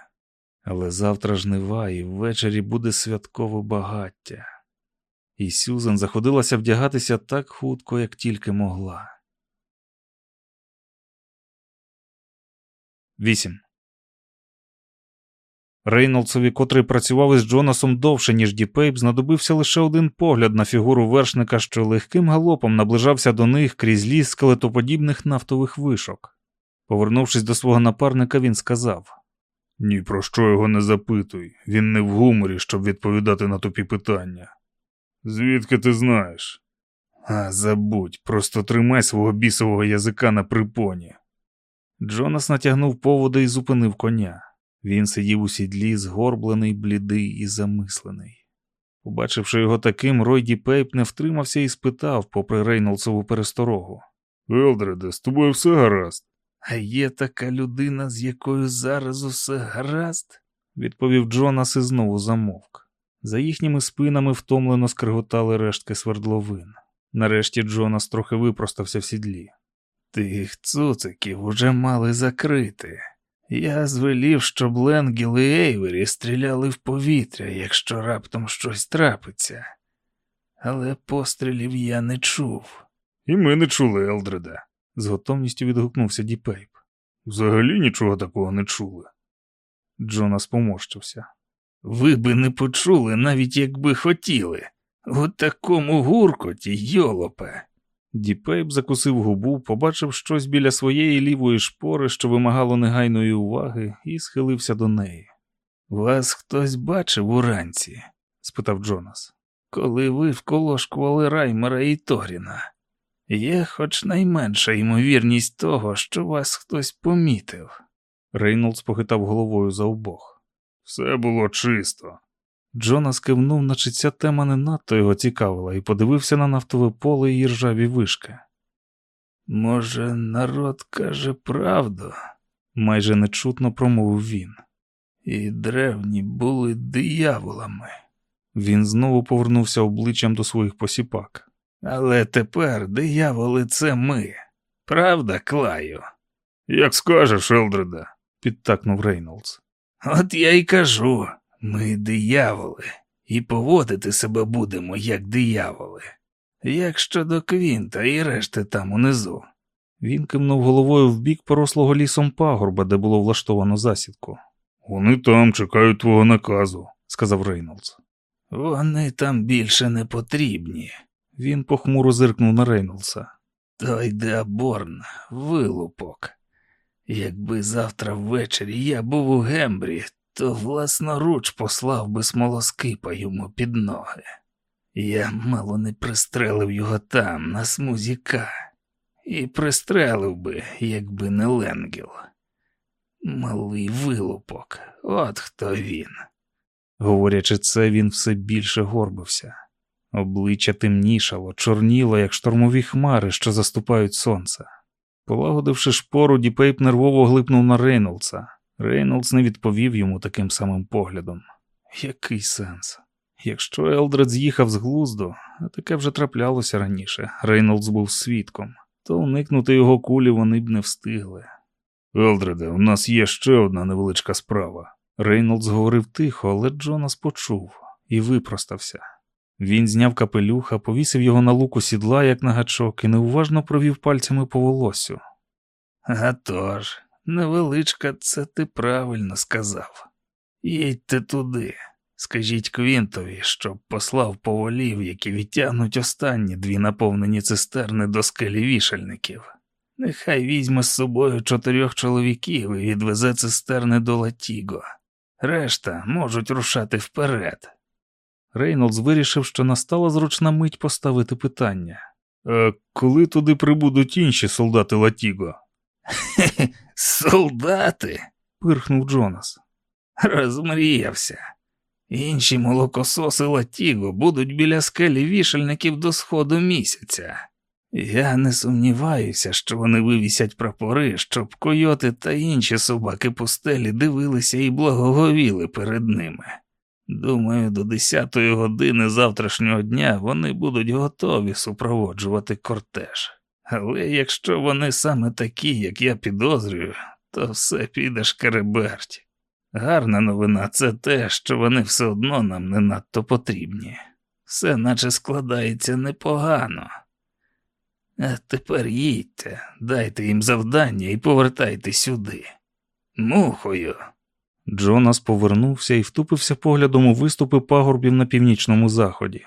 Але завтра жнива, і ввечері буде святкове багаття. І Сюзан заходилася вдягатися так хутко, як тільки могла. 8. Рейнолдсові, котрий працював із Джонасом довше, ніж Діпейп, знадобився лише один погляд на фігуру вершника, що легким галопом наближався до них крізь ліс скелетоподібних нафтових вишок. Повернувшись до свого напарника, він сказав Ні про що його не запитуй, він не в гуморі, щоб відповідати на тупі питання. Звідки ти знаєш? А, забудь, просто тримай свого бісового язика на припоні. Джонас натягнув поводи і зупинив коня. Він сидів у сідлі, згорблений, блідий і замислений. Побачивши його таким, Ройді Пейп не втримався і спитав, попри Рейнолдсову пересторогу. Елдреде, з тобою все гаразд. А є така людина, з якою зараз усе гаразд, відповів Джонас і знову замовк. За їхніми спинами втомлено скриготали рештки свердловин. Нарешті Джонас трохи випростався в сідлі. Тих цуциків уже мали закрити. Я звелів, щоб Ленгіл і Ейвері стріляли в повітря, якщо раптом щось трапиться. Але пострілів я не чув. І ми не чули, Елдреде, з готовністю відгукнувся Діпейп. Взагалі нічого такого не чули. Джонас поморщився. Ви би не почули, навіть якби хотіли. У такому гуркоті, йолопе. Діпейп закусив губу, побачив щось біля своєї лівої шпори, що вимагало негайної уваги, і схилився до неї. Вас хтось бачив уранці? спитав Джонас. Коли ви вколошкували Раймера і Торіна. Є хоч найменша ймовірність того, що вас хтось помітив. Рейнолдс похитав головою за обох. Все було чисто. Джонас кивнув, наче ця тема не надто його цікавила, і подивився на нафтове поле і ржаві вишки. Може, народ каже правду, майже нечутно промовив він. І древні були дияволами. Він знову повернувся обличчям до своїх посіпак. Але тепер дияволи це ми. Правда, Клаю? Як скажеш, Елдреда, підтакнув Рейнолдс. От я й кажу. Ми дияволи, і поводити себе будемо як дияволи. Як щодо Квінта і решти там унизу. Він кивнув головою в бік порослого лісом пагорба, де було влаштовано засідку. Вони там чекають твого наказу, сказав Рейнолдс. Вони там більше не потрібні. Він похмуро зиркнув на Рейнолдса. Той Деаборн, вилупок. Якби завтра ввечері я був у Гембрі, то власноруч послав би смолоскипа йому під ноги. Я мало не пристрелив його там, на смузі К. і пристрелив би, якби не Ленгіл. Малий вилупок, от хто він. Говорячи це, він все більше горбився. Обличчя темнішало, чорніло, як штормові хмари, що заступають сонце. Полагодивши шпору, Діпейп нервово глипнув на Рейнолдса. Рейнолдс не відповів йому таким самим поглядом. Який сенс? Якщо Елдред з'їхав з глузду, а таке вже траплялося раніше, Рейнолдс був свідком, то уникнути його кулі вони б не встигли. Елдреде, у нас є ще одна невеличка справа. Рейнолдс говорив тихо, але Джонас почув і випростався. Він зняв капелюха, повісив його на луку сідла, як на гачок, і неуважно провів пальцями по волосю. «А невеличка, це ти правильно сказав. Їдьте туди. Скажіть Квінтові, щоб послав по волів, які відтягнуть останні дві наповнені цистерни до скелі вішальників. Нехай візьме з собою чотирьох чоловіків і відвезе цистерни до Латіго. Решта можуть рушати вперед. Рейнолдс вирішив, що настала зручна мить поставити питання. «А коли туди прибудуть інші солдати Латіго? Солдати? пирхнув Джонас. Розмріявся. Інші молокососи Латіго будуть біля скелі вішальників до сходу місяця. Я не сумніваюся, що вони вивісять прапори, щоб койоти та інші собаки пустелі дивилися і благоговіли перед ними. Думаю, до десятої години завтрашнього дня вони будуть готові супроводжувати кортеж. Але якщо вони саме такі, як я підозрюю, то все піде шкереберть. Гарна новина це те, що вони все одно нам не надто потрібні. Все наче складається непогано. А тепер їдьте, дайте їм завдання і повертайте сюди. Мухою. Джонас повернувся і втупився поглядом у виступи пагорбів на північному заході.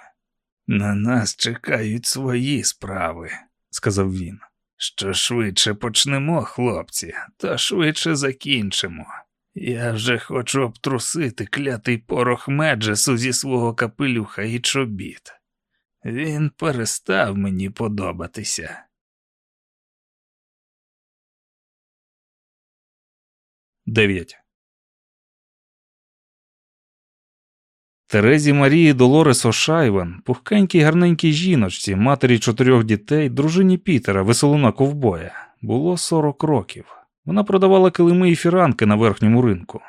На нас чекають свої справи, сказав він. Що швидше почнемо, хлопці, то швидше закінчимо. Я вже хочу обтрусити клятий порох Меджесу зі свого капелюха і чобіт. Він перестав мені подобатися. Дев'ять. Терезі Марії Долорес Ошайван, пухкенькій гарненькій жіночці, матері чотирьох дітей, дружині Пітера, веселуна ковбоя, було 40 років. Вона продавала килими і фіранки на верхньому ринку.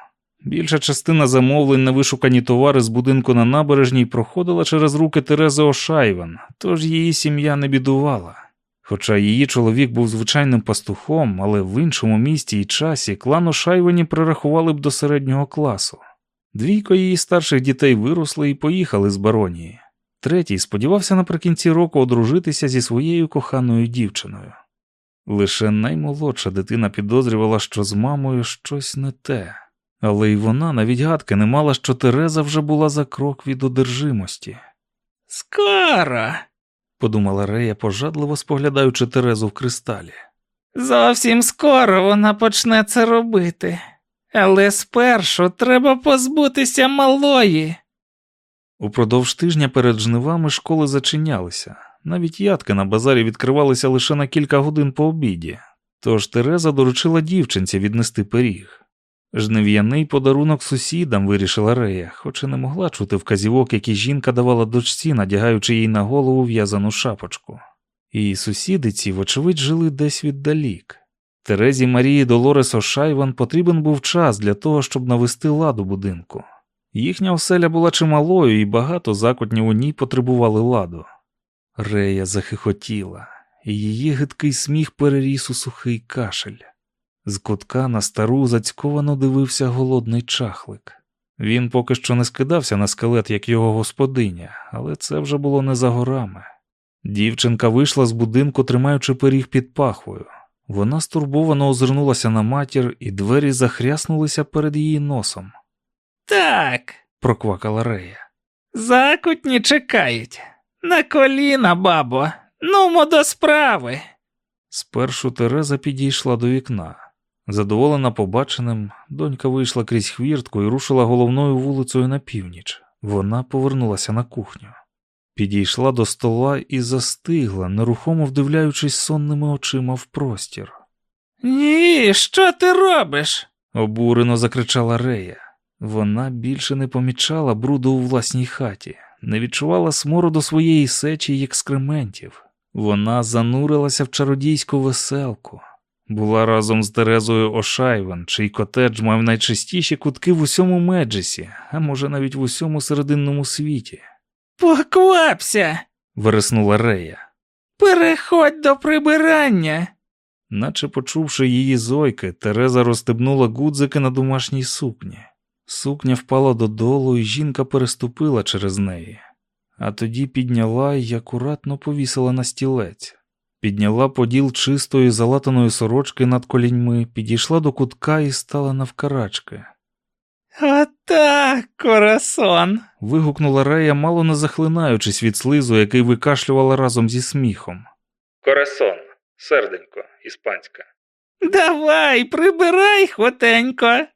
Більша частина замовлень на вишукані товари з будинку на набережній проходила через руки Терези Ошайван, тож її сім'я не бідувала. Хоча її чоловік був звичайним пастухом, але в іншому місті і часі клан Ошайвані прирахували б до середнього класу. Двійко її старших дітей виросли і поїхали з баронії. Третій сподівався наприкінці року одружитися зі своєю коханою дівчиною. Лише наймолодша дитина підозрювала, що з мамою щось не те, але й вона навіть гадки не мала, що Тереза вже була за крок від одержимості. Скоро, подумала Рея, пожадливо споглядаючи Терезу в кристалі. Зовсім скоро вона почне це робити. Але спершу треба позбутися малої. Упродовж тижня перед жнивами школи зачинялися. Навіть ядки на базарі відкривалися лише на кілька годин по обіді, тож Тереза доручила дівчинці віднести пиріг. Жнив'яний подарунок сусідам вирішила Рея, хоч і не могла чути вказівок, які жінка давала дочці, надягаючи їй на голову в'язану шапочку. І сусіди ці, вочевидь, жили десь віддалік. Терезі Марії Долорес Ошайван потрібен був час для того, щоб навести лад у будинку. Їхня оселя була чималою, і багато закутнів у ній потребували ладу. Рея захихотіла, і її гидкий сміх переріс у сухий кашель. З кутка на стару зацьковано дивився голодний чахлик. Він поки що не скидався на скелет, як його господиня, але це вже було не за горами. Дівчинка вийшла з будинку, тримаючи пиріг під пахвою. Вона стурбовано озирнулася на матір, і двері захряснулися перед її носом. Так, проквакала Рея. закутні чекають. На коліна, бабо, нумо до справи. Спершу Тереза підійшла до вікна. Задоволена побаченим, донька вийшла крізь хвіртку і рушила головною вулицею на північ. Вона повернулася на кухню. Підійшла до стола і застигла, нерухомо вдивляючись сонними очима в простір. Ні, що ти робиш? Обурено закричала Рея. Вона більше не помічала бруду у власній хаті, не відчувала смороду своєї сечі й екскрементів. Вона занурилася в чародійську веселку. Була разом з Терезою Ошайвен, чий котедж мав найчистіші кутки в усьому Меджесі, а може навіть в усьому серединному світі. Поквапся, Вереснула Рея. переходь до прибирання. Наче почувши її зойки, Тереза розстебнула гудзики на домашній сукні. Сукня впала додолу, і жінка переступила через неї, а тоді підняла і акуратно повісила на стілець. Підняла поділ чистої залатаної сорочки над коліньми, підійшла до кутка і стала навкарачки. Отак, корасон. Вигукнула Рея, мало не захлинаючись від слизу, який викашлювала разом зі сміхом. Корасон, серденько, іспанська. Давай, прибирай хотенько.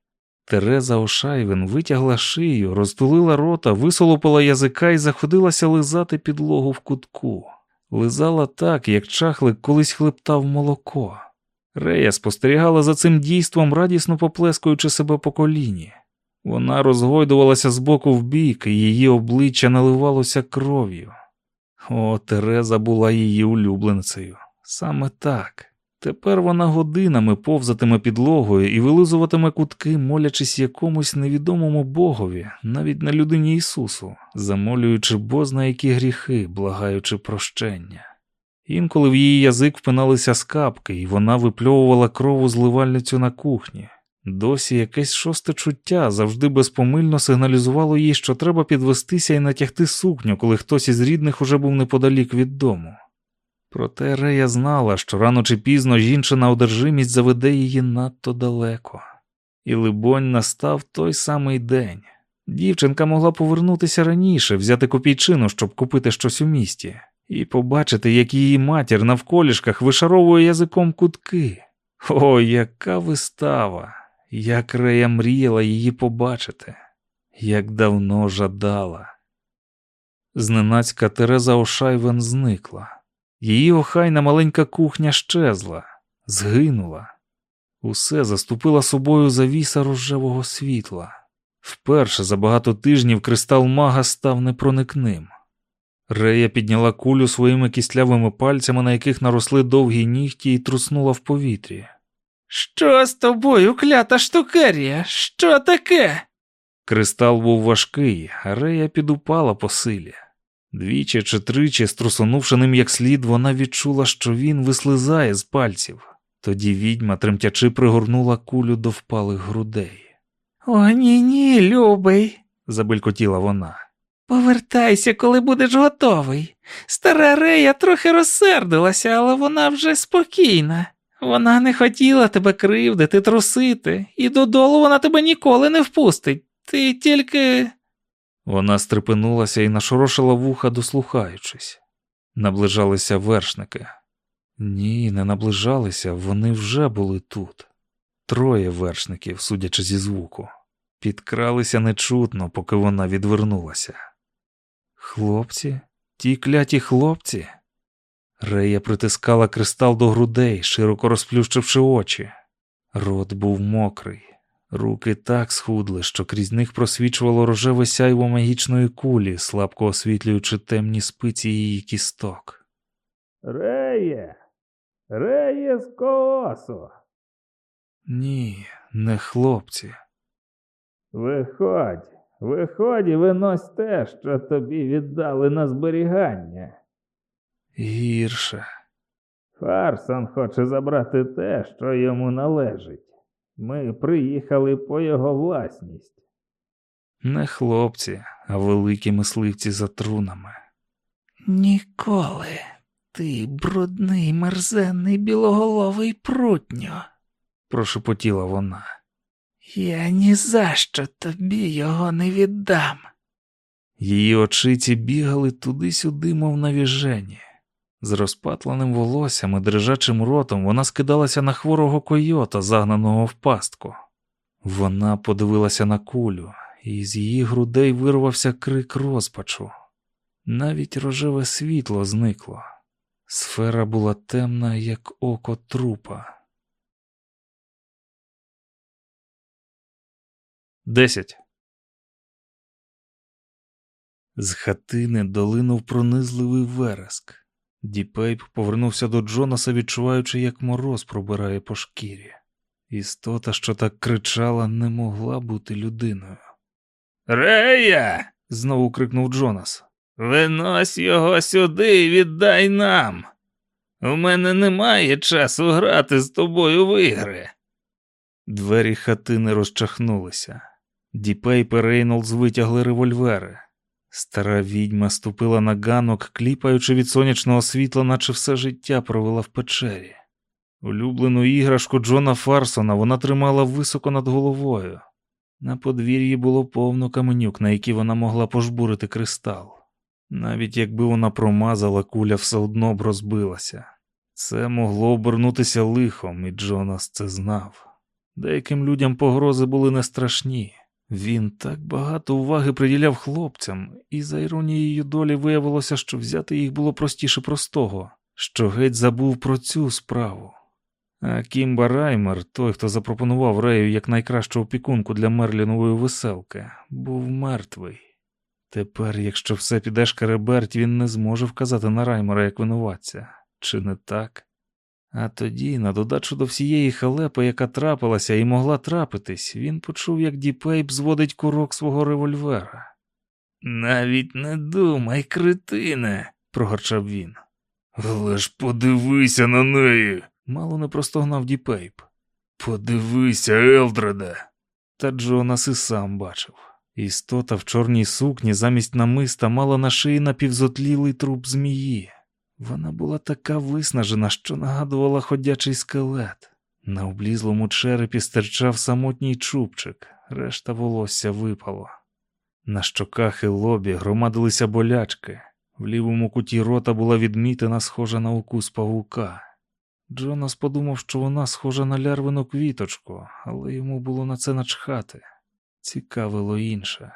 Тереза Ошайвен витягла шию, розтулила рота, висолопила язика і заходилася лизати підлогу в кутку. Лизала так, як чахлик колись хлептав молоко. Рея спостерігала за цим дійством, радісно поплескуючи себе по коліні. Вона розгойдувалася з боку в бік, і її обличчя наливалося кров'ю. О, Тереза була її улюбленцею. Саме так. Тепер вона годинами повзатиме підлогою і вилизуватиме кутки, молячись якомусь невідомому богові, навіть на людині Ісусу, замолюючи бозна які гріхи, благаючи прощення. Інколи в її язик впиналися скапки, і вона випльовувала крову зливальницю на кухні. Досі якесь шосте чуття завжди безпомильно сигналізувало їй, що треба підвестися і натягти сукню, коли хтось із рідних уже був неподалік від дому. Проте Рея знала, що рано чи пізно жінчина одержимість заведе її надто далеко. І, либонь, настав той самий день. Дівчинка могла повернутися раніше, взяти копійчину, щоб купити щось у місті, і побачити, як її матір на вколішках вишаровує язиком кутки. О, яка вистава! Як Рея мріяла її побачити, як давно жадала. Зненацька Тереза Ошайвен зникла. Її охайна маленька кухня щезла, згинула. Усе заступила собою завіса рожевого світла. Вперше за багато тижнів кристал мага став непроникним. Рея підняла кулю своїми кістлявими пальцями, на яких наросли довгі нігті, і труснула в повітрі. Що з тобою, клята штукерія? Що таке? Кристал був важкий, а Рея підупала по силі. Двічі чи тричі, струсонувши ним як слід, вона відчула, що він вислизає з пальців. Тоді відьма, тремтячи, пригорнула кулю до впалих грудей. О, ні, ні, любий. Забелькотіла вона. Повертайся, коли будеш готовий. Стара Рея трохи розсердилася, але вона вже спокійна. Вона не хотіла тебе кривдити, трусити, і додолу вона тебе ніколи не впустить. Ти тільки. Вона стрепенулася і нашорошила вуха, дослухаючись. Наближалися вершники. Ні, не наближалися, вони вже були тут. Троє вершників, судячи зі звуку, підкралися нечутно, поки вона відвернулася. Хлопці, ті кляті хлопці. Рея притискала кристал до грудей, широко розплющивши очі. Рот був мокрий, руки так схудли, що крізь них просвічувало рожеве сяйво магічної кулі, слабко освітлюючи темні спиці її кісток. Реє, реє з коосу. Ні, не хлопці. Виходь, виходь і винось те, що тобі віддали на зберігання. Гірше. Фарсон хоче забрати те, що йому належить. Ми приїхали по його власність. Не хлопці, а великі мисливці за трунами. Ніколи. Ти брудний, мерзенний білоголовий прутньо. прошепотіла вона. Я ні за що тобі його не віддам. Її очиці бігали туди-сюди, мов навіжені. З розпатленим волоссям і дрижачим ротом вона скидалася на хворого койота, загнаного в пастку. Вона подивилася на кулю, і з її грудей вирвався крик розпачу. Навіть рожеве світло зникло. Сфера була темна, як око трупа. Десять. З хатини долинув пронизливий вереск. Діпейп повернувся до Джонаса, відчуваючи, як мороз пробирає по шкірі. Істота, що так кричала, не могла бути людиною. Рея! Знову крикнув Джонас. Винось його сюди і віддай нам. У мене немає часу грати з тобою в ігри. Двері хатини розчахнулися. Діпейп і Рейнолдс витягли револьвери. Стара відьма ступила на ганок, кліпаючи від сонячного світла, наче все життя провела в печері. Улюблену іграшку Джона Фарсона вона тримала високо над головою. На подвір'ї було повно каменюк, на які вона могла пожбурити кристал. Навіть якби вона промазала, куля все одно б розбилася. Це могло обернутися лихом, і Джонас це знав. Деяким людям погрози були не страшні. Він так багато уваги приділяв хлопцям, і за іронією долі виявилося, що взяти їх було простіше простого, що геть забув про цю справу. А Кімба Раймер, той, хто запропонував Рею як найкращу опікунку для Мерлінової веселки, був мертвий. Тепер, якщо все піде шкереберть, він не зможе вказати на Раймера як винуватця. Чи не так? А тоді, на додачу до всієї халепи, яка трапилася і могла трапитись, він почув, як Діпейп зводить курок свого револьвера. Навіть не думай, кретине, прогарчав він. Але ж подивися на неї. Мало не простогнав Діпейп. Подивися, Елдреде. Та Джонас і сам бачив. Істота в чорній сукні замість намиста мала на шиї напівзотлілий труп змії. Вона була така виснажена, що нагадувала ходячий скелет. На облізлому черепі стирчав самотній чубчик, решта волосся випало. На щоках і лобі громадилися болячки. В лівому куті рота була відмітина, схожа на укус павука. Джонас подумав, що вона схожа на лярвину квіточку, але йому було на це начхати. Цікавило інше.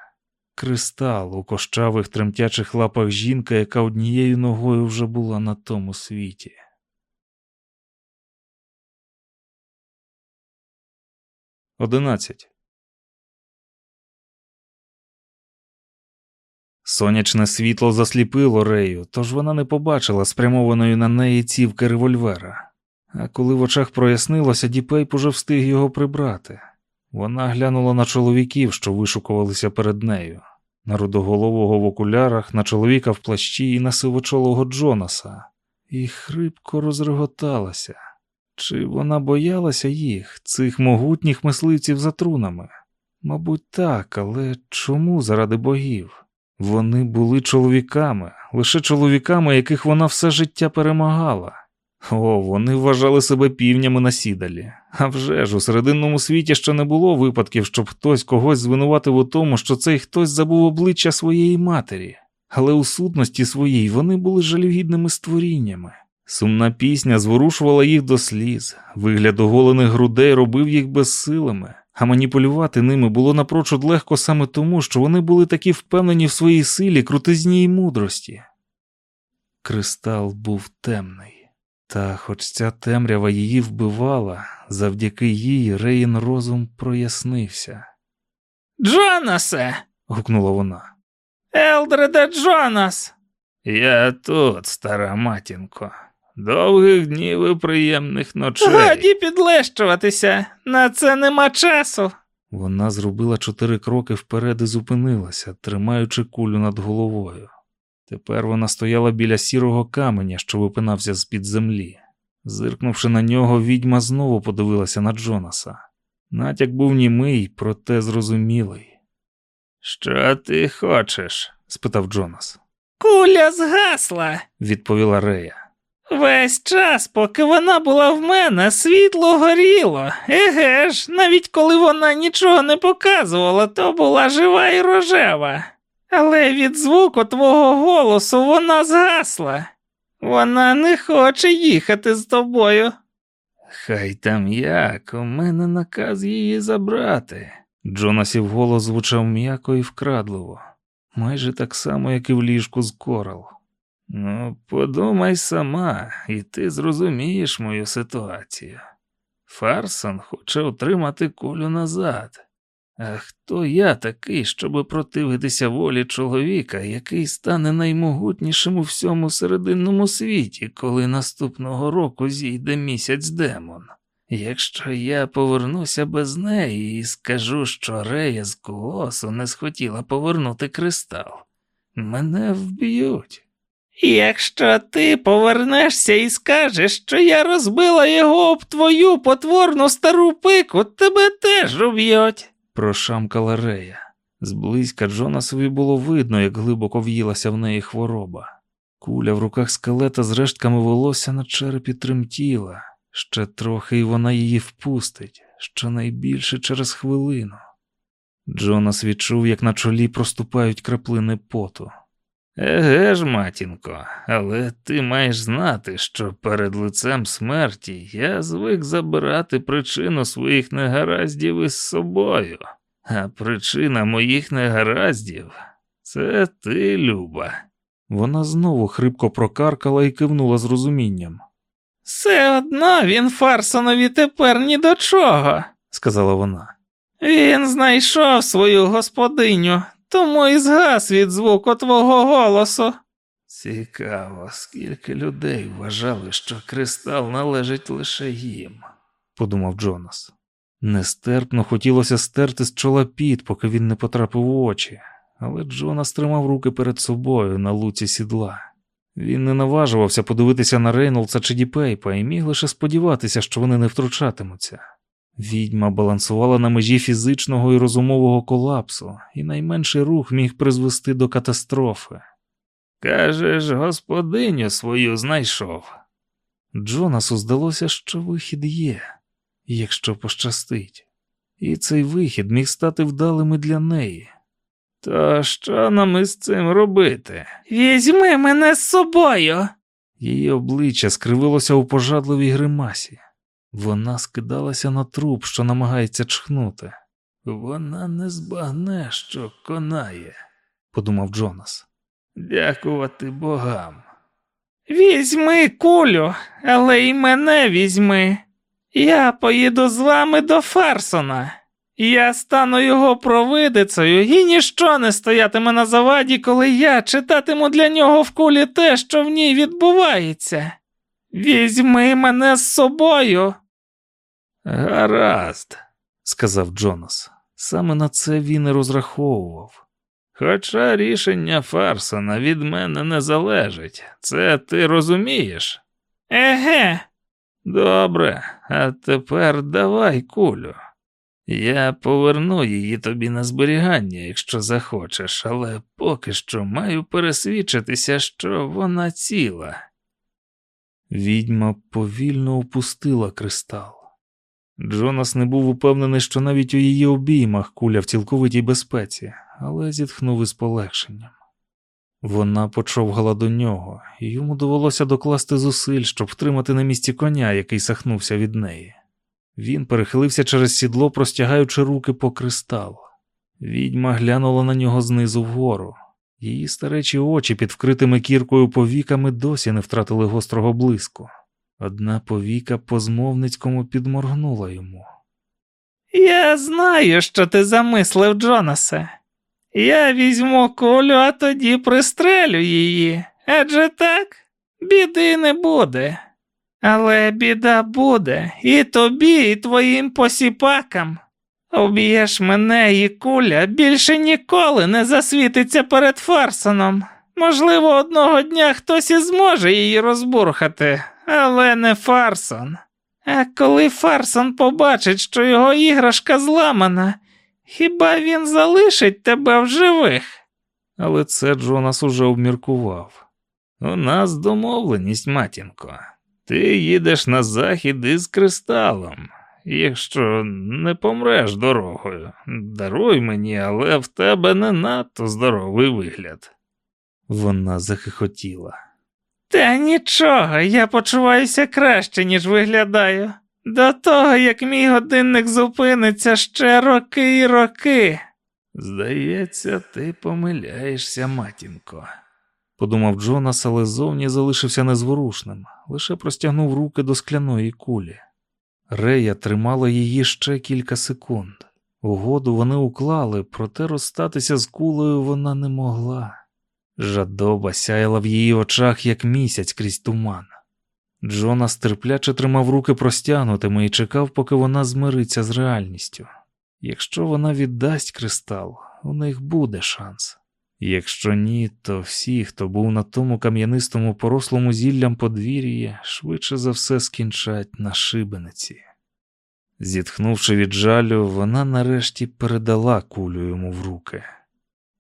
Кристал у кощавих тремтячих лапах жінка, яка однією ногою вже була на тому світі. Одинадцять. Сонячне світло засліпило Рею, тож вона не побачила спрямованої на неї цівки револьвера. А коли в очах прояснилося, Діпейп уже встиг його прибрати. Вона глянула на чоловіків, що вишукувалися перед нею, на рудоголового в окулярах, на чоловіка в плащі і на сивочолого Джонаса, і хрипко розреготалася. Чи вона боялася їх, цих могутніх мисливців за трунами? Мабуть, так, але чому заради богів? Вони були чоловіками, лише чоловіками, яких вона все життя перемагала. О, вони вважали себе півнями на сідалі. А вже ж у серединному світі ще не було випадків, щоб хтось когось звинуватив у тому, що цей хтось забув обличчя своєї матері. Але у сутності своїй вони були жалюгідними створіннями. Сумна пісня зворушувала їх до сліз, вигляд оголених грудей робив їх безсилими, а маніпулювати ними було напрочуд легко саме тому, що вони були такі впевнені в своїй силі, крутизні й мудрості. Кристал був темний. Та, хоч ця темрява її вбивала, завдяки їй Рейн розум прояснився. Джонасе. гукнула вона. Елдреде Джонас. Я тут, стара матінко. Довгих днів і приємних ночей. Годі підлещуватися. На це нема часу. Вона зробила чотири кроки вперед і зупинилася, тримаючи кулю над головою. Тепер вона стояла біля сірого каменя, що випинався з-під землі. Зиркнувши на нього, відьма знову подивилася на Джонаса. Натяк був німий, проте зрозумілий. Що ти хочеш? спитав Джонас. Куля згасла, відповіла Рея. Весь час, поки вона була в мене, світло горіло. Еге ж, навіть коли вона нічого не показувала, то була жива і рожева. Але від звуку твого голосу вона згасла. Вона не хоче їхати з тобою. Хай там як, у мене наказ її забрати. Джонасів голос звучав м'яко і вкрадливо, майже так само, як і в ліжку з корал. Ну, подумай сама, і ти зрозумієш мою ситуацію. Фарсон хоче отримати кулю назад. А хто я такий, щоб противитися волі чоловіка, який стане наймогутнішим у всьому серединному світі, коли наступного року зійде місяць демон? Якщо я повернуся без неї і скажу, що Рея з Куосу не схотіла повернути кристал, мене вб'ють. Якщо ти повернешся і скажеш, що я розбила його об твою потворну стару пику, тебе теж уб'ють. Прошамкала Рея. Зблизька Джонасові було видно, як глибоко в'їлася в неї хвороба. Куля в руках скелета з рештками волосся на черепі тремтіла. Ще трохи і вона її впустить, щонайбільше через хвилину. Джонас відчув, як на чолі проступають краплини поту. Еге ж, матінко, але ти маєш знати, що перед лицем смерті я звик забирати причину своїх негараздів із собою, а причина моїх негараздів це ти, Люба. Вона знову хрипко прокаркала і кивнула з розумінням. Все одно він Фарсонові тепер ні до чого, сказала вона. Він знайшов свою господиню, тому і згас від звуку твого голосу. Цікаво, скільки людей вважали, що кристал належить лише їм, подумав Джонас. Нестерпно хотілося стерти з чола піт, поки він не потрапив у очі, але Джонас тримав руки перед собою на луці сідла. Він не наважувався подивитися на Рейнолдса чи Діпейпа і міг лише сподіватися, що вони не втручатимуться. Відьма балансувала на межі фізичного і розумового колапсу, і найменший рух міг призвести до катастрофи. Кажеш, господиню свою знайшов. Джонасу здалося, що вихід є, якщо пощастить, і цей вихід міг стати вдалим і для неї. То що нам із цим робити? Візьми мене з собою. Її обличчя скривилося у пожадливій гримасі. Вона скидалася на труп, що намагається чхнути. Вона не збагне, що конає, подумав Джонас. Дякувати богам. Візьми кулю, але й мене візьми. Я поїду з вами до Фарсона. Я стану його провидицею, і ніщо не стоятиме на заваді, коли я читатиму для нього в кулі те, що в ній відбувається. Візьми мене з собою. Гаразд, сказав Джонас. Саме на це він і розраховував. Хоча рішення Фарсона від мене не залежить, це ти розумієш? Еге. Добре, а тепер давай кулю. Я поверну її тобі на зберігання, якщо захочеш, але поки що маю пересвідчитися, що вона ціла. Відьма повільно опустила кристал. Джонас не був упевнений, що навіть у її обіймах куля в цілковитій безпеці, але зітхнув із полегшенням. Вона почовгала до нього, і йому довелося докласти зусиль, щоб втримати на місці коня, який сахнувся від неї. Він перехилився через сідло, простягаючи руки по кристал. Відьма глянула на нього знизу вгору. Її старечі очі під вкритими кіркою повіками досі не втратили гострого блиску. Одна повіка по змовницькому підморгнула йому. Я знаю, що ти замислив, Джонасе. Я візьму кулю, а тоді пристрелю її. Адже так, біди не буде. Але біда буде і тобі, і твоїм посіпакам. Об'єш мене і куля більше ніколи не засвітиться перед Фарсоном. Можливо, одного дня хтось і зможе її розбурхати, але не Фарсон. А коли Фарсон побачить, що його іграшка зламана, хіба він залишить тебе в живих? Але це Джонас уже обміркував. У нас домовленість, матінко. Ти їдеш на захід із кристалом. Якщо не помреш дорогою, даруй мені, але в тебе не надто здоровий вигляд. Вона захихотіла. Та нічого, я почуваюся краще, ніж виглядаю. До того, як мій годинник зупиниться ще роки і роки. Здається, ти помиляєшся, матінко, подумав Джонас, але зовні залишився незворушним, лише простягнув руки до скляної кулі. Рея тримала її ще кілька секунд. Угоду вони уклали, проте розстатися з кулею вона не могла. Жадоба сяяла в її очах, як місяць крізь туман. Джонас терпляче тримав руки простягнутими і чекав, поки вона змириться з реальністю. Якщо вона віддасть кристал, у них буде шанс. Якщо ні, то всі, хто був на тому кам'янистому порослому зіллям подвір'ї, швидше за все скінчать на шибениці. Зітхнувши від жалю, вона нарешті передала кулю йому в руки.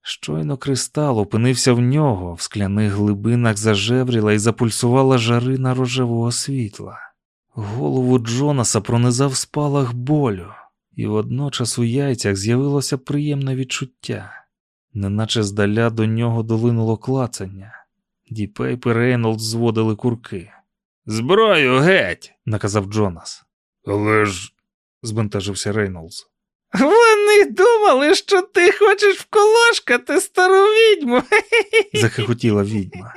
Щойно кристал опинився в нього, в скляних глибинах зажевріла і запульсувала жарина рожевого світла. Голову Джонаса пронизав спалах болю, і водночас у яйцях з'явилося приємне відчуття, неначе здаля до нього долинуло клацання. Діпейп і Рейнолдс зводили курки. Зброю геть. наказав Джонас. Але ж. збентежився Рейнолдс. Вони думали, що ти хочеш вколошкати стару відьму. Захихотіла відьма.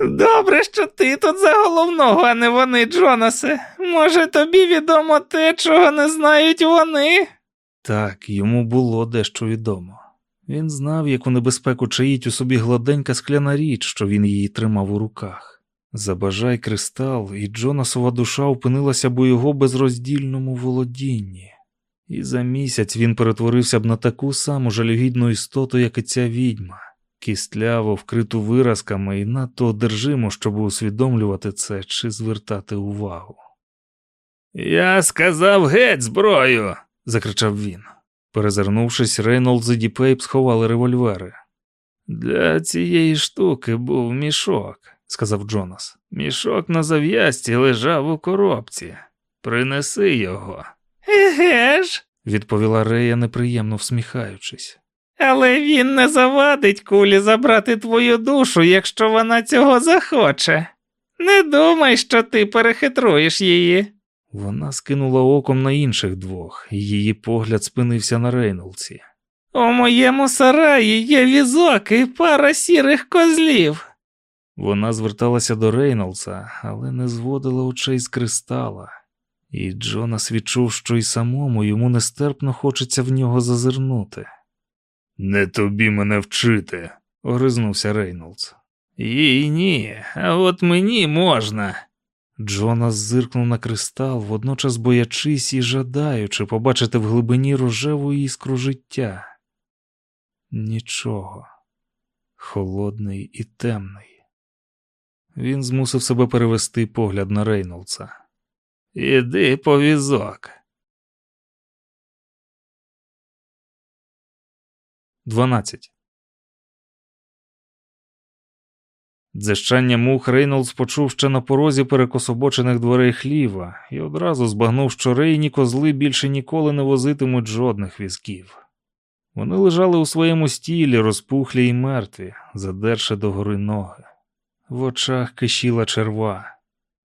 Добре, що ти тут за головного, а не вони, Джонасе. Може, тобі відомо те, чого не знають вони? Так, йому було дещо відомо. Він знав, яку небезпеку чаїть у собі гладенька скляна річ, що він її тримав у руках. Забажай кристал, і Джонасова душа опинилася б у його безроздільному володінні. І за місяць він перетворився б на таку саму жалюгідну істоту, як і ця відьма, кістляву, вкриту виразками і надто одержиму, щоб усвідомлювати це чи звертати увагу. Я сказав геть зброю. закричав він. Перезирнувшись, Рейнолдс і Діпейп сховали револьвери. Для цієї штуки був мішок, сказав Джонас. Мішок на зав'язці лежав у коробці. Принеси його. Еге ж, відповіла Рея, неприємно всміхаючись. але він не завадить кулі забрати твою душу, якщо вона цього захоче. Не думай, що ти перехитруєш її. Вона скинула оком на інших двох, і її погляд спинився на Рейнолдсі. У моєму сараї є візок і пара сірих козлів. Вона зверталася до Рейнолдса, але не зводила очей з кристала, і Джонас відчув, що й самому йому нестерпно хочеться в нього зазирнути. Не тобі мене вчити. Огризнувся Рейнолдс. Їй ні, а от мені можна. Джонас зиркнув на кристал, водночас боячись і жадаючи побачити в глибині рожеву іскру життя. Нічого. Холодний і темний. Він змусив себе перевести погляд на Рейнолдса. Іди по візок. 12. Дзищання мух Рейнолдс почув ще на порозі перекособочених дверей хліва і одразу збагнув, що рейні козли більше ніколи не возитимуть жодних візків. Вони лежали у своєму стілі, розпухлі й мертві, задерши догори ноги. В очах кишіла черва.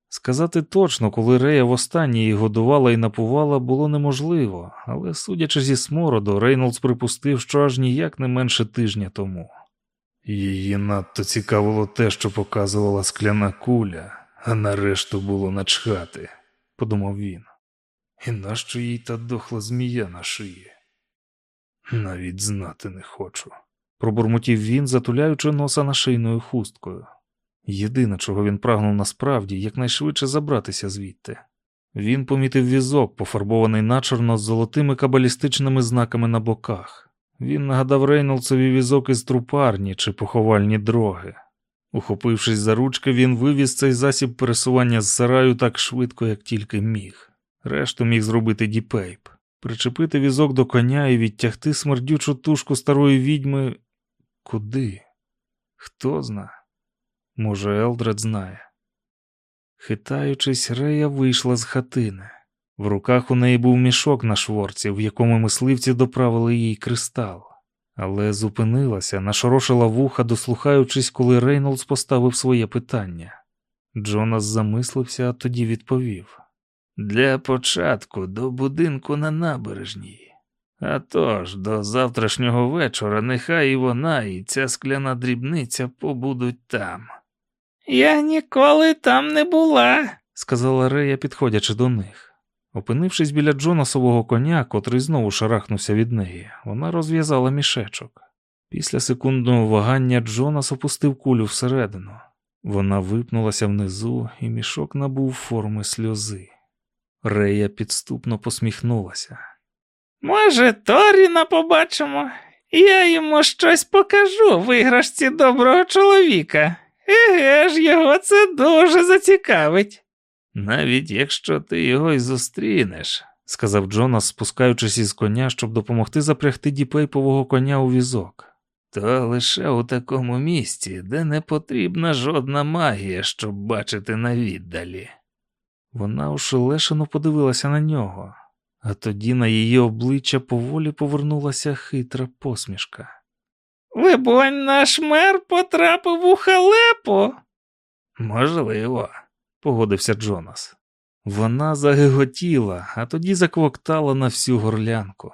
Сказати точно, коли Рея востаннє її годувала і напувала, було неможливо, але, судячи зі смороду, Рейнолдс припустив, що аж ніяк не менше тижня тому. Її надто цікавило те, що показувала скляна куля, а на решту було начхати, подумав він. І нащо їй та дохла змія на шиї? Навіть знати не хочу, пробурмотів він, затуляючи носа нашийною хусткою. Єдине, чого він прагнув насправді, якнайшвидше забратися звідти. Він помітив візок, пофарбований начорно з золотими кабалістичними знаками на боках. Він нагадав Рейнолдсові візок із трупарні чи поховальні дроги. Ухопившись за ручки, він вивіз цей засіб пересування з сараю так швидко, як тільки міг. Решту міг зробити Діпейп, причепити візок до коня і відтягти смердючу тушку старої відьми. Куди? Хто зна? Може, Елдред знає. Хитаючись, Рея вийшла з хатини. В руках у неї був мішок на шворці, в якому мисливці доправили їй кристал, але зупинилася, нашорошила вуха, дослухаючись, коли Рейнолдс поставив своє питання. Джонас замислився, а тоді відповів: Для початку до будинку на набережній. А тож, до завтрашнього вечора нехай і вона, і ця скляна дрібниця побудуть там. Я ніколи там не була, сказала Рея, підходячи до них. Опинившись біля Джонасового коня, котрий знову шарахнувся від неї, вона розв'язала мішечок. Після секундного вагання Джонас опустив кулю всередину. Вона випнулася внизу, і мішок набув форми сльози. Рея підступно посміхнулася. Може, Торіна побачимо? Я йому щось покажу в іграшці доброго чоловіка. Еге ж, його це дуже зацікавить. Навіть якщо ти його й зустрінеш, сказав Джонас, спускаючись із коня, щоб допомогти запрягти діпейпового коня у візок. То лише у такому місці, де не потрібна жодна магія, щоб бачити на віддалі. Вона ошелешено подивилася на нього, а тоді на її обличчя поволі повернулася хитра посмішка. Либонь, наш мер потрапив у халепу. Можливо, погодився Джонас. Вона загиготіла, а тоді заквоктала на всю горлянку.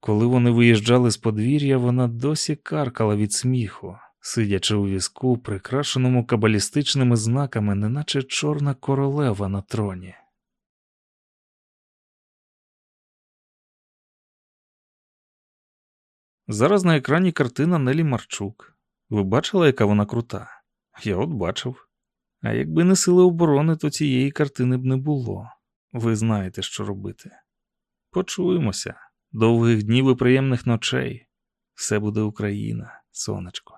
Коли вони виїжджали з подвір'я, вона досі каркала від сміху, сидячи у візку, прикрашеному кабалістичними знаками, неначе чорна королева на троні. Зараз на екрані картина Нелі Марчук. Ви бачили, яка вона крута? Я от бачив. А якби не сили оборони, то цієї картини б не було. Ви знаєте, що робити. Почуємося. Довгих днів і приємних ночей. Все буде Україна, сонечко.